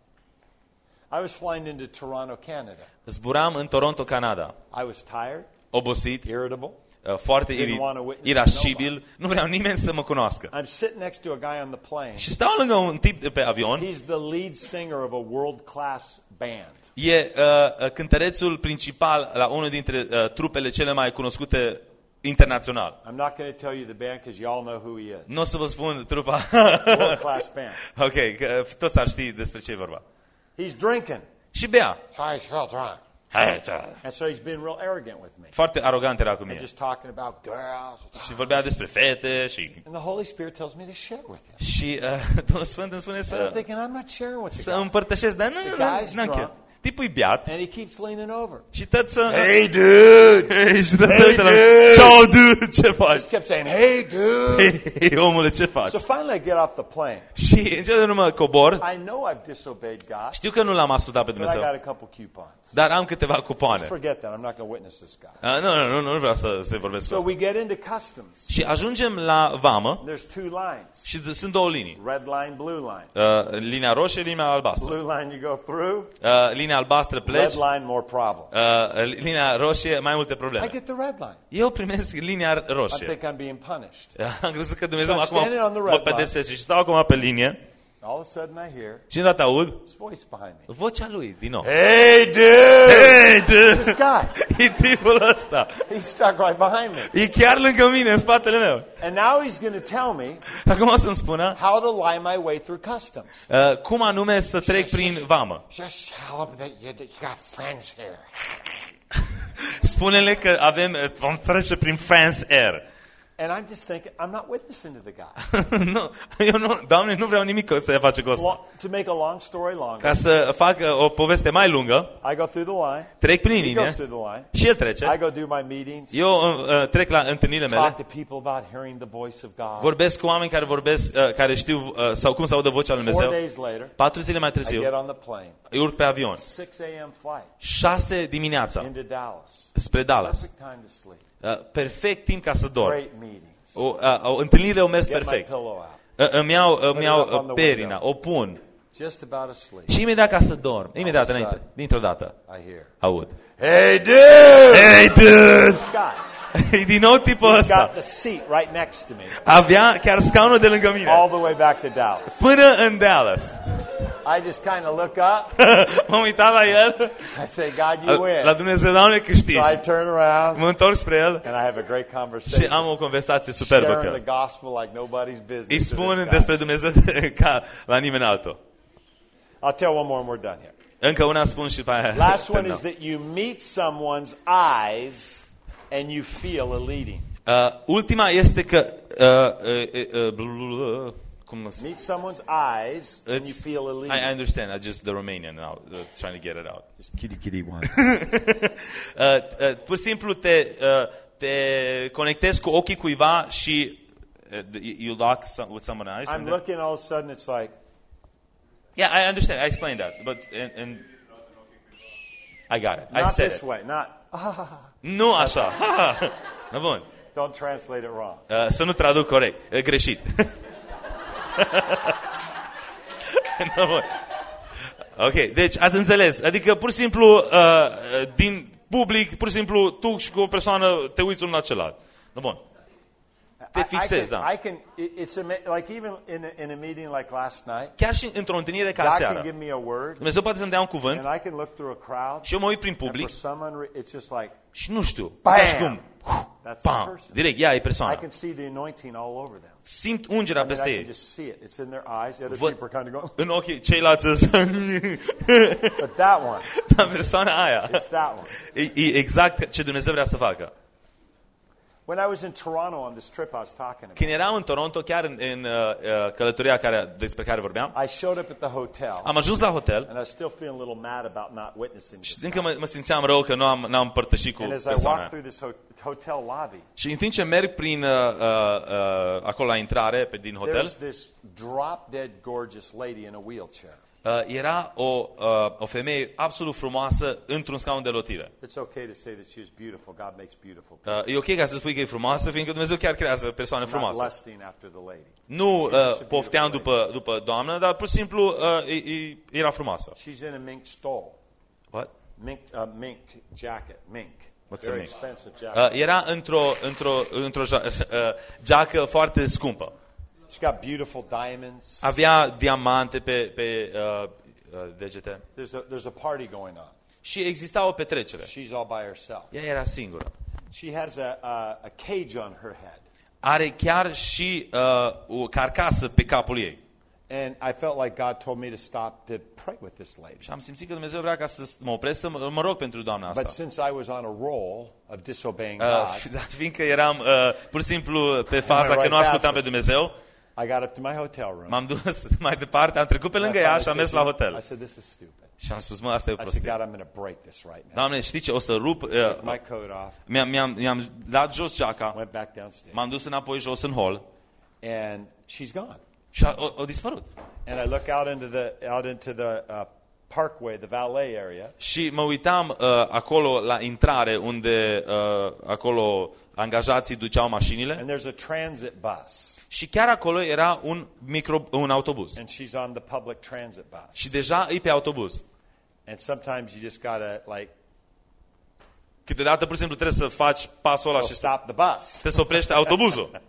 I was flying into Toronto, Canada. Zburam în Toronto, Canada. I was tired, Obosit, irritable. uh, foarte Didn't iri- wanna witness irascibil, nu vreau nimeni să mă cunoască. I'm sitting next to a guy on the plane. Și stau lângă un tip de pe avion, He's the lead singer of a world class band. e uh, uh, cântărețul principal la unul dintre uh, trupele cele mai cunoscute internațional. I'm not going to tell you the band because you all know who he is. Nu o să vă spun trupa. World class band. ok, că uh, toți ar ști despre ce e vorba. He's drinking. Și bea. He's hell drunk. And so he's being real arrogant with me. Foarte arogant era cu And mine. just talking about girls. Și vorbea despre fete și... And the Holy Spirit tells me to share with him. Și uh, Duhul Sfânt îmi spune And I'm să, thinking, I'm not sharing with the să guy. împărtășesc, dar nu, nu, The nu, guy's n-am chef. Drunk. Tipul e beat And he keeps leaning over. și tot să... Hey, dude! Hey, și tot Hey, să uită la dude! Ciao, dude, ce faci? Just kept saying, hey, dude! Hei, hei, omule, ce faci? So finally I get off the plane. Și în cele din urmă cobor. I know I've disobeyed God, Știu că nu l-am ascultat pe but I Dumnezeu, got a couple coupons. dar am câteva cupoane. Forget that. I'm not going to witness this guy. Uh, nu, nu, nu, nu vreau să se vorbesc cu So asta. we get into customs. Și ajungem la vamă There's two lines. și d- sunt două linii. Red line, blue line. Uh, linia roșie, linia albastră. Blue line you go through. Uh, linia albastră pleci, Red line, more problems. uh, linia roșie, mai multe I probleme. get the red line. Eu primesc linia I roșie. think I'm being punished. Am crezut că Dumnezeu So I'm acum standing on the mă red line. pedepsește și stau acum pe linie All of a sudden I hear și îndată aud this voice behind me. vocea lui din nou. Hey, dude! Hey, dude! This guy. E tipul ăsta. He's stuck right behind me. E chiar lângă mine, în spatele meu. And now he's going to tell me Acum o să-mi spună how to lie my way through customs. uh, cum anume să trec prin vamă. Just tell him that you, that you got friends here. Spune-le că avem, uh, vom trece prin Fans Air. And I'm just thinking, I'm not witnessing to the guy. nu, eu nu, Doamne, nu vreau nimic să face cu asta. Lo- to make a long story longer, Ca să fac uh, o poveste mai lungă, I go through the line. trec prin He linie goes through the line. și el I trece. go do my meetings. Eu uh, uh, trec la întâlnirile mele, Talk to people about hearing the voice of God. vorbesc cu oameni care vorbesc, uh, care știu uh, sau cum să audă vocea lui Four Dumnezeu. days later, Patru zile mai I get târziu, on the plane. îi urc pe avion. 6 a.m. flight 6 dimineața, into Dallas. spre Dallas. Perfect time to sleep. Uh, perfect timp ca să dorm. Great meetings. O, uh, o întâlnire o mers Get my perfect. pillow out. Uh, îmi iau, îmi Put it iau up on uh, the perina, window. o pun just about asleep. Și imediat ca să dorm, imediat All of a înainte, sudden. dintr-o dată, I hear, aud. Hey, dude! Hey, dude! Scott, E din tipul he's ăsta. got the seat right next to me, Avea chiar scaunul de lângă mine. all the way back to Dallas. Până în Dallas. I just kind of look up. M-am uitat la el. I say, God, you La win. Dumnezeu, Doamne, câștigi. So I turn around Mă întorc spre el and I have a great conversation. Și am o conversație superbă cu el. the gospel like nobody's business. Îi spun despre Dumnezeu ca la nimeni altul. I'll tell one more and we're done here. Încă una spun și pe aia. Last one is that you meet someone's eyes and you feel a leading. Uh, ultima este că uh, uh, uh, uh, bl- bl- bl- cum Meet someone's eyes and you feel a I, I leading. I understand. I just the Romanian now, uh, trying to get it out. Just kitty kitty one. Uh, uh, pur și simplu te, uh, te conectezi cu ochii cuiva și uh, you lock some, with someone else. I'm looking all of a sudden it's like yeah, I understand. I explained that, but and, and I got it. I not said this it. way, not Nu așa. Na bun. don't translate it wrong. Uh, să nu traduc corect, uh, greșit. Na bun. Ok, deci ați înțeles. Adică pur și simplu uh, uh, din public, pur și simplu tu și cu o persoană te uiți unul la celălalt. Na bun. Te I- fixezi, I can, da. I can it- it's ama- like even in a, in a meeting like last night, Chiar și într-o întâlnire ca God aseară. can give me a word Dumnezeu poate să-mi dea un cuvânt and I can look through a crowd și eu mă uit prin and for public some unre- it's just like și nu știu. Bam! Ca și cum. that's the Pam! person. Direct, ea e I persoana. can see the anointing all over them. Simt ungerea I mean, peste I can ei. just see it. It's in their eyes. The other Văd people are kind of going, în ochii ceilalți but that one, Dar persoana aia it's that one. e, e exact ce Dumnezeu vrea să facă. When I was in Toronto on this trip I was talking about, Când eram în Toronto, chiar în, în uh, uh, călătoria care, despre care vorbeam, I showed up at the hotel am ajuns la hotel and I was still feeling a little mad about not witnessing și this. încă mă, mă simțeam rău că nu am, n-am împărtășit cu And as I persoana walked aia. through this ho- hotel lobby, Și în timp ce merg prin, uh, uh, uh, acolo la intrare, pe, din hotel, there's this drop dead gorgeous lady in a wheelchair. Uh, era o, uh, o femeie absolut frumoasă într-un scaun de lotire. It's okay to say that she is beautiful. God makes beautiful people. Uh, e ok ca să spui că e frumoasă, fiindcă Dumnezeu chiar creează persoane Not frumoase. lusting after the lady. Nu uh, pofteam după, după doamnă, dar pur și simplu uh, e, e, era frumoasă. She's in a mink stole. What? Mink, uh, mink jacket. Mink. What's a Very mink? expensive jacket. Uh, era într-o, într-o, într-o ja- uh, geacă foarte scumpă. She's got beautiful diamonds. Avea diamante pe, pe uh, uh, degete. There's a, there's a party going on. Și exista o petrecere. She's all by herself. Ea era singură. She has a, a, a cage on her head. Are chiar și uh, o carcasă pe capul ei. And I felt like God told me to stop to pray with this lady. Și am simțit că Dumnezeu vrea ca să mă opresc să mă, mă rog pentru doamna But asta. since I was on a roll of disobeying Uh, God, dar fiindcă eram uh, pur și simplu pe faza right că nu ascultam past pe it. Dumnezeu, I got up to my hotel room. m-am dus mai departe, am trecut pe lângă I ea finally și am mers la said, I hotel. said, this is stupid. Și am spus, mă, asta e o I said, prostie. God, I'm going to break this right now. Doamne, știi ce? O să rup... Took Uh, my coat off, mi-am, mi-am, mi-am dat jos geaca, went back downstairs, m-am dus înapoi jos în hol and she's gone. și a, a, a dispărut. And I look out into the out into the uh, parkway, the valet area, Și mă uitam uh, acolo la intrare unde uh, acolo angajații duceau mașinile and there's a transit bus, și chiar acolo era un, micro, un autobuz. and she's on the public transit bus. Și deja e pe autobuz. And sometimes you just gotta like Câteodată pur și simplu trebuie să faci pasul ăla go și să stop the bus. te să oprești autobuzul.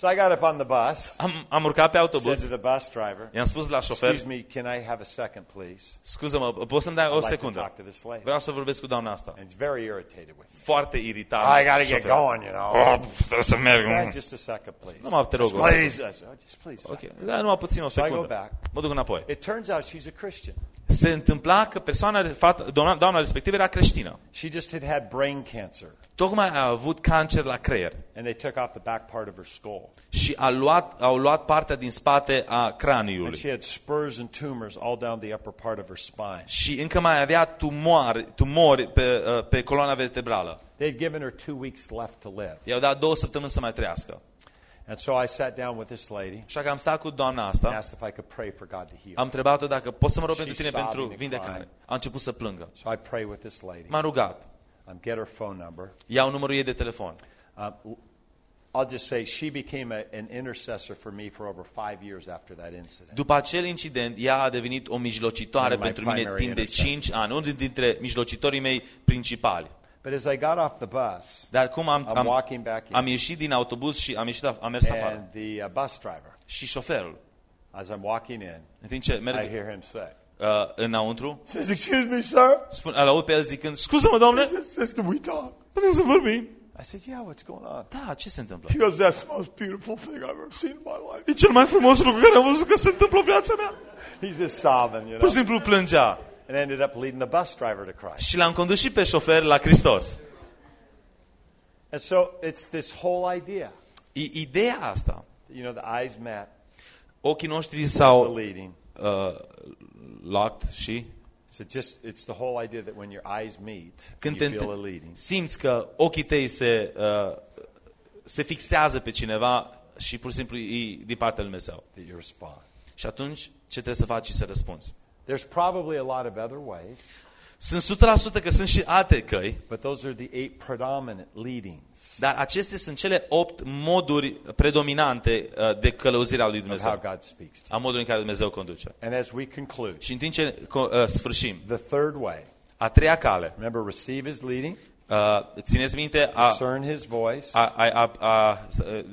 So I got up on the bus, Am, am urcat pe said autobuz, to the bus driver, i-am spus la șofer, "Excuse me, can I have a second, please? scuză-mă, poți să-mi dai I'd o like to secundă? talk to this lady." Vreau să vorbesc cu doamna asta. And he's very irritated with me. Foarte iritat. I gotta get șoferul. going, you know. Oh, trebuie să merg. I said, just a second, please. Nu mă te rog, Just o please. I said, "Oh, just please. Ok, dar numai puțin o I go secundă. back. Mă duc înapoi. It turns out she's a Christian. Se întâmpla că persoana, fata, doamna, doamna respectivă era creștină. She just had had brain cancer, Tocmai a avut cancer la creier and they took off the back part of her skull. și a luat, au luat partea din spate a And craniului. she had spurs and tumors all down the upper part of her spine. Și încă mai avea tumori, tumori pe, uh, pe coloana vertebrală. They'd given her two weeks left to live. I-au dat două săptămâni să mai trăiască. And so I sat down with this lady Așa că am stat cu doamna and asta, asked if I could pray for God to heal. am întrebat-o dacă pot să mă rog pentru She's tine sobbing pentru and vindecare. crying. A început să plângă. So I pray with this lady. M-am rugat. Um, get her phone number. Iau numărul ei de telefon. Um, I'll just say she became a, an intercessor for me for over five years after that incident. După acel incident, ea a devenit o mijlocitoare One of my pentru mine primary timp de intercessors. 5 ani, unul dintre mijlocitorii mei principali. But as I got off the bus, Dar cum am, I'm am, walking back in, am ieșit din autobuz și am, ieșit, am mers afară. and the uh, bus driver, Și șoferul, as I'm walking in, în timp ce I merg hear him say, uh, înăuntru, says, excuse me, sir. spun, îl aud pe el zicând, scuză-mă, domnule, Says, says, can we talk? putem să vorbim? I said, yeah, what's going on? Da, ce se întâmplă? He goes, that's the most beautiful thing I've ever seen in my life. E cel mai frumos lucru care am văzut că se întâmplă în viața mea. He's just sobbing, you Pur know. și simplu plângea. And ended up leading the bus driver to Christ. Și l-am condus și pe șofer la Hristos. And so it's this whole idea. I, ideea asta, You know, the eyes met, ochii noștri the s-au leading. uh, locked și So just it's the whole idea that when your eyes meet, când te you feel a înte- leading. simți că ochii tăi se, uh, se fixează pe cineva și pur și simplu e din partea lui Dumnezeu. that you respond. Și atunci ce trebuie să faci și să răspunzi? There's probably a lot of other ways, Sunt 100% că sunt și alte căi, but those are the eight predominant leadings dar acestea sunt cele opt moduri predominante uh, de călăuzire a lui of how Dumnezeu, God speaks to a modului în care Dumnezeu conduce. you. And as we conclude, Și în timp ce co- uh, sfârșim, the third way, a treia cale, remember, receive His leading, uh, țineți minte, a, discern His voice, a, a, a, a,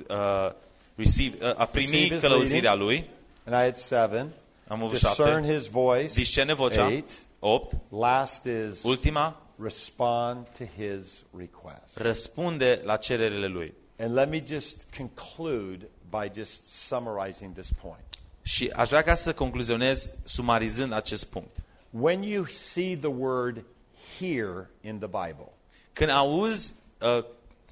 a, receive, a, a primi Receive his călăuzirea lui, and I had seven. am avut Discern șapte, His voice, discerne vocea, eight. Opt, Last is ultima, respond to His request. răspunde la cererile lui. And let me just conclude by just summarizing this point. Și aș vrea ca să concluzionez sumarizând acest punct. When you see the word here in the Bible, Când auzi uh,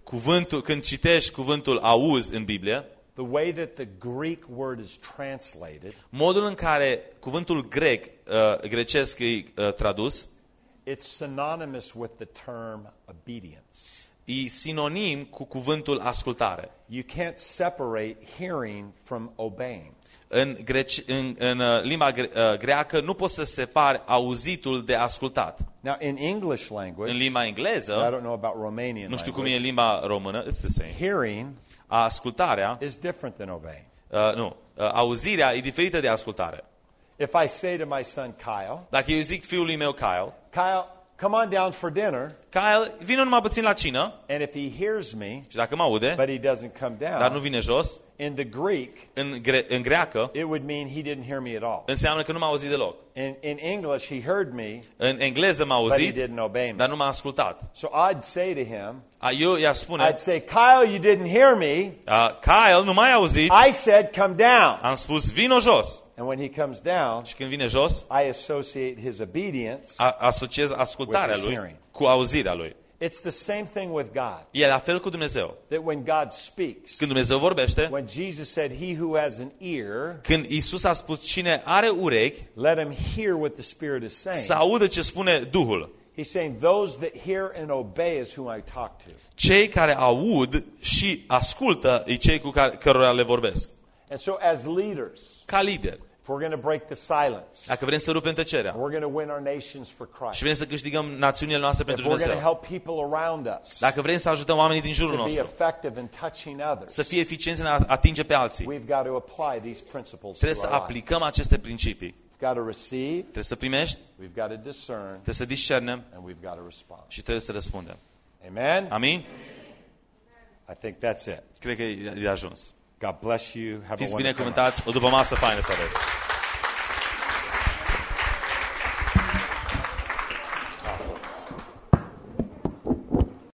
cuvântul, când citești cuvântul auzi în Biblie, the way that the Greek word is translated, modul în care cuvântul grec, uh, grecesc e uh, tradus, it's synonymous with the term obedience. e sinonim cu cuvântul ascultare. You can't separate hearing from obeying. În, greci, în, în uh, limba gre, uh, greacă nu poți să separi auzitul de ascultat. Now, in English language, În limba I engleză, don't know about Romanian nu știu cum e language, în limba română, it's the same. hearing Ascultarea, is different than obeying. uh, nu, uh, auzirea e diferită de ascultare. If I say to my son Kyle, Dacă eu zic fiului meu Kyle, Kyle, come on down for dinner, Kyle, vină numai puțin la cină and if he hears me, și dacă mă aude, but he doesn't come dar nu down, vine jos, in the Greek, în, gre, în greacă, it would mean he didn't hear me at all. înseamnă că nu m-a auzit deloc. In, in English, he heard me, În engleză m-a but he auzit, didn't obey me. dar nu m-a ascultat. So I'd say to him, A, Eu i-aș spune, I'd say, Kyle, you didn't hear me. a, Kyle, nu m-ai auzit, I said, come down. am spus, vino jos. And when he comes down, Și când vine jos, I associate his obedience. a, asociez ascultarea With his lui hearing. cu auzirea lui. It's the same thing with God. E la fel cu Dumnezeu. That when God speaks, Când Dumnezeu vorbește, when Jesus said, He who has an ear, când Isus a spus cine are urechi, let him hear what the Spirit is să saying. audă ce spune Duhul. He's saying, Those that hear and obey is whom I talk to. Cei care aud și ascultă e cei cu care, cărora le vorbesc. And so, as leaders, Ca lider, if we're going to break the silence, dacă vrem să rupem tăcerea and we're going to win our nations for și Christ, vrem să câștigăm națiunile noastre if pentru we're going to Dumnezeu, help people around us dacă vrem să ajutăm oamenii din jurul to be nostru effective in touching others, să fie eficienți în a atinge pe alții, we've got to apply these principles to trebuie să our life. aplicăm aceste principii. We've got to receive, Trebuie să primești, we've got to discern, trebuie să discernem and we've got to respond. și trebuie să răspundem. Amen? Amin? I think that's it. Cred că e de ajuns. God bless you. Have a Fiți wonderful night. binecuvântați, o după masă faină să aveți.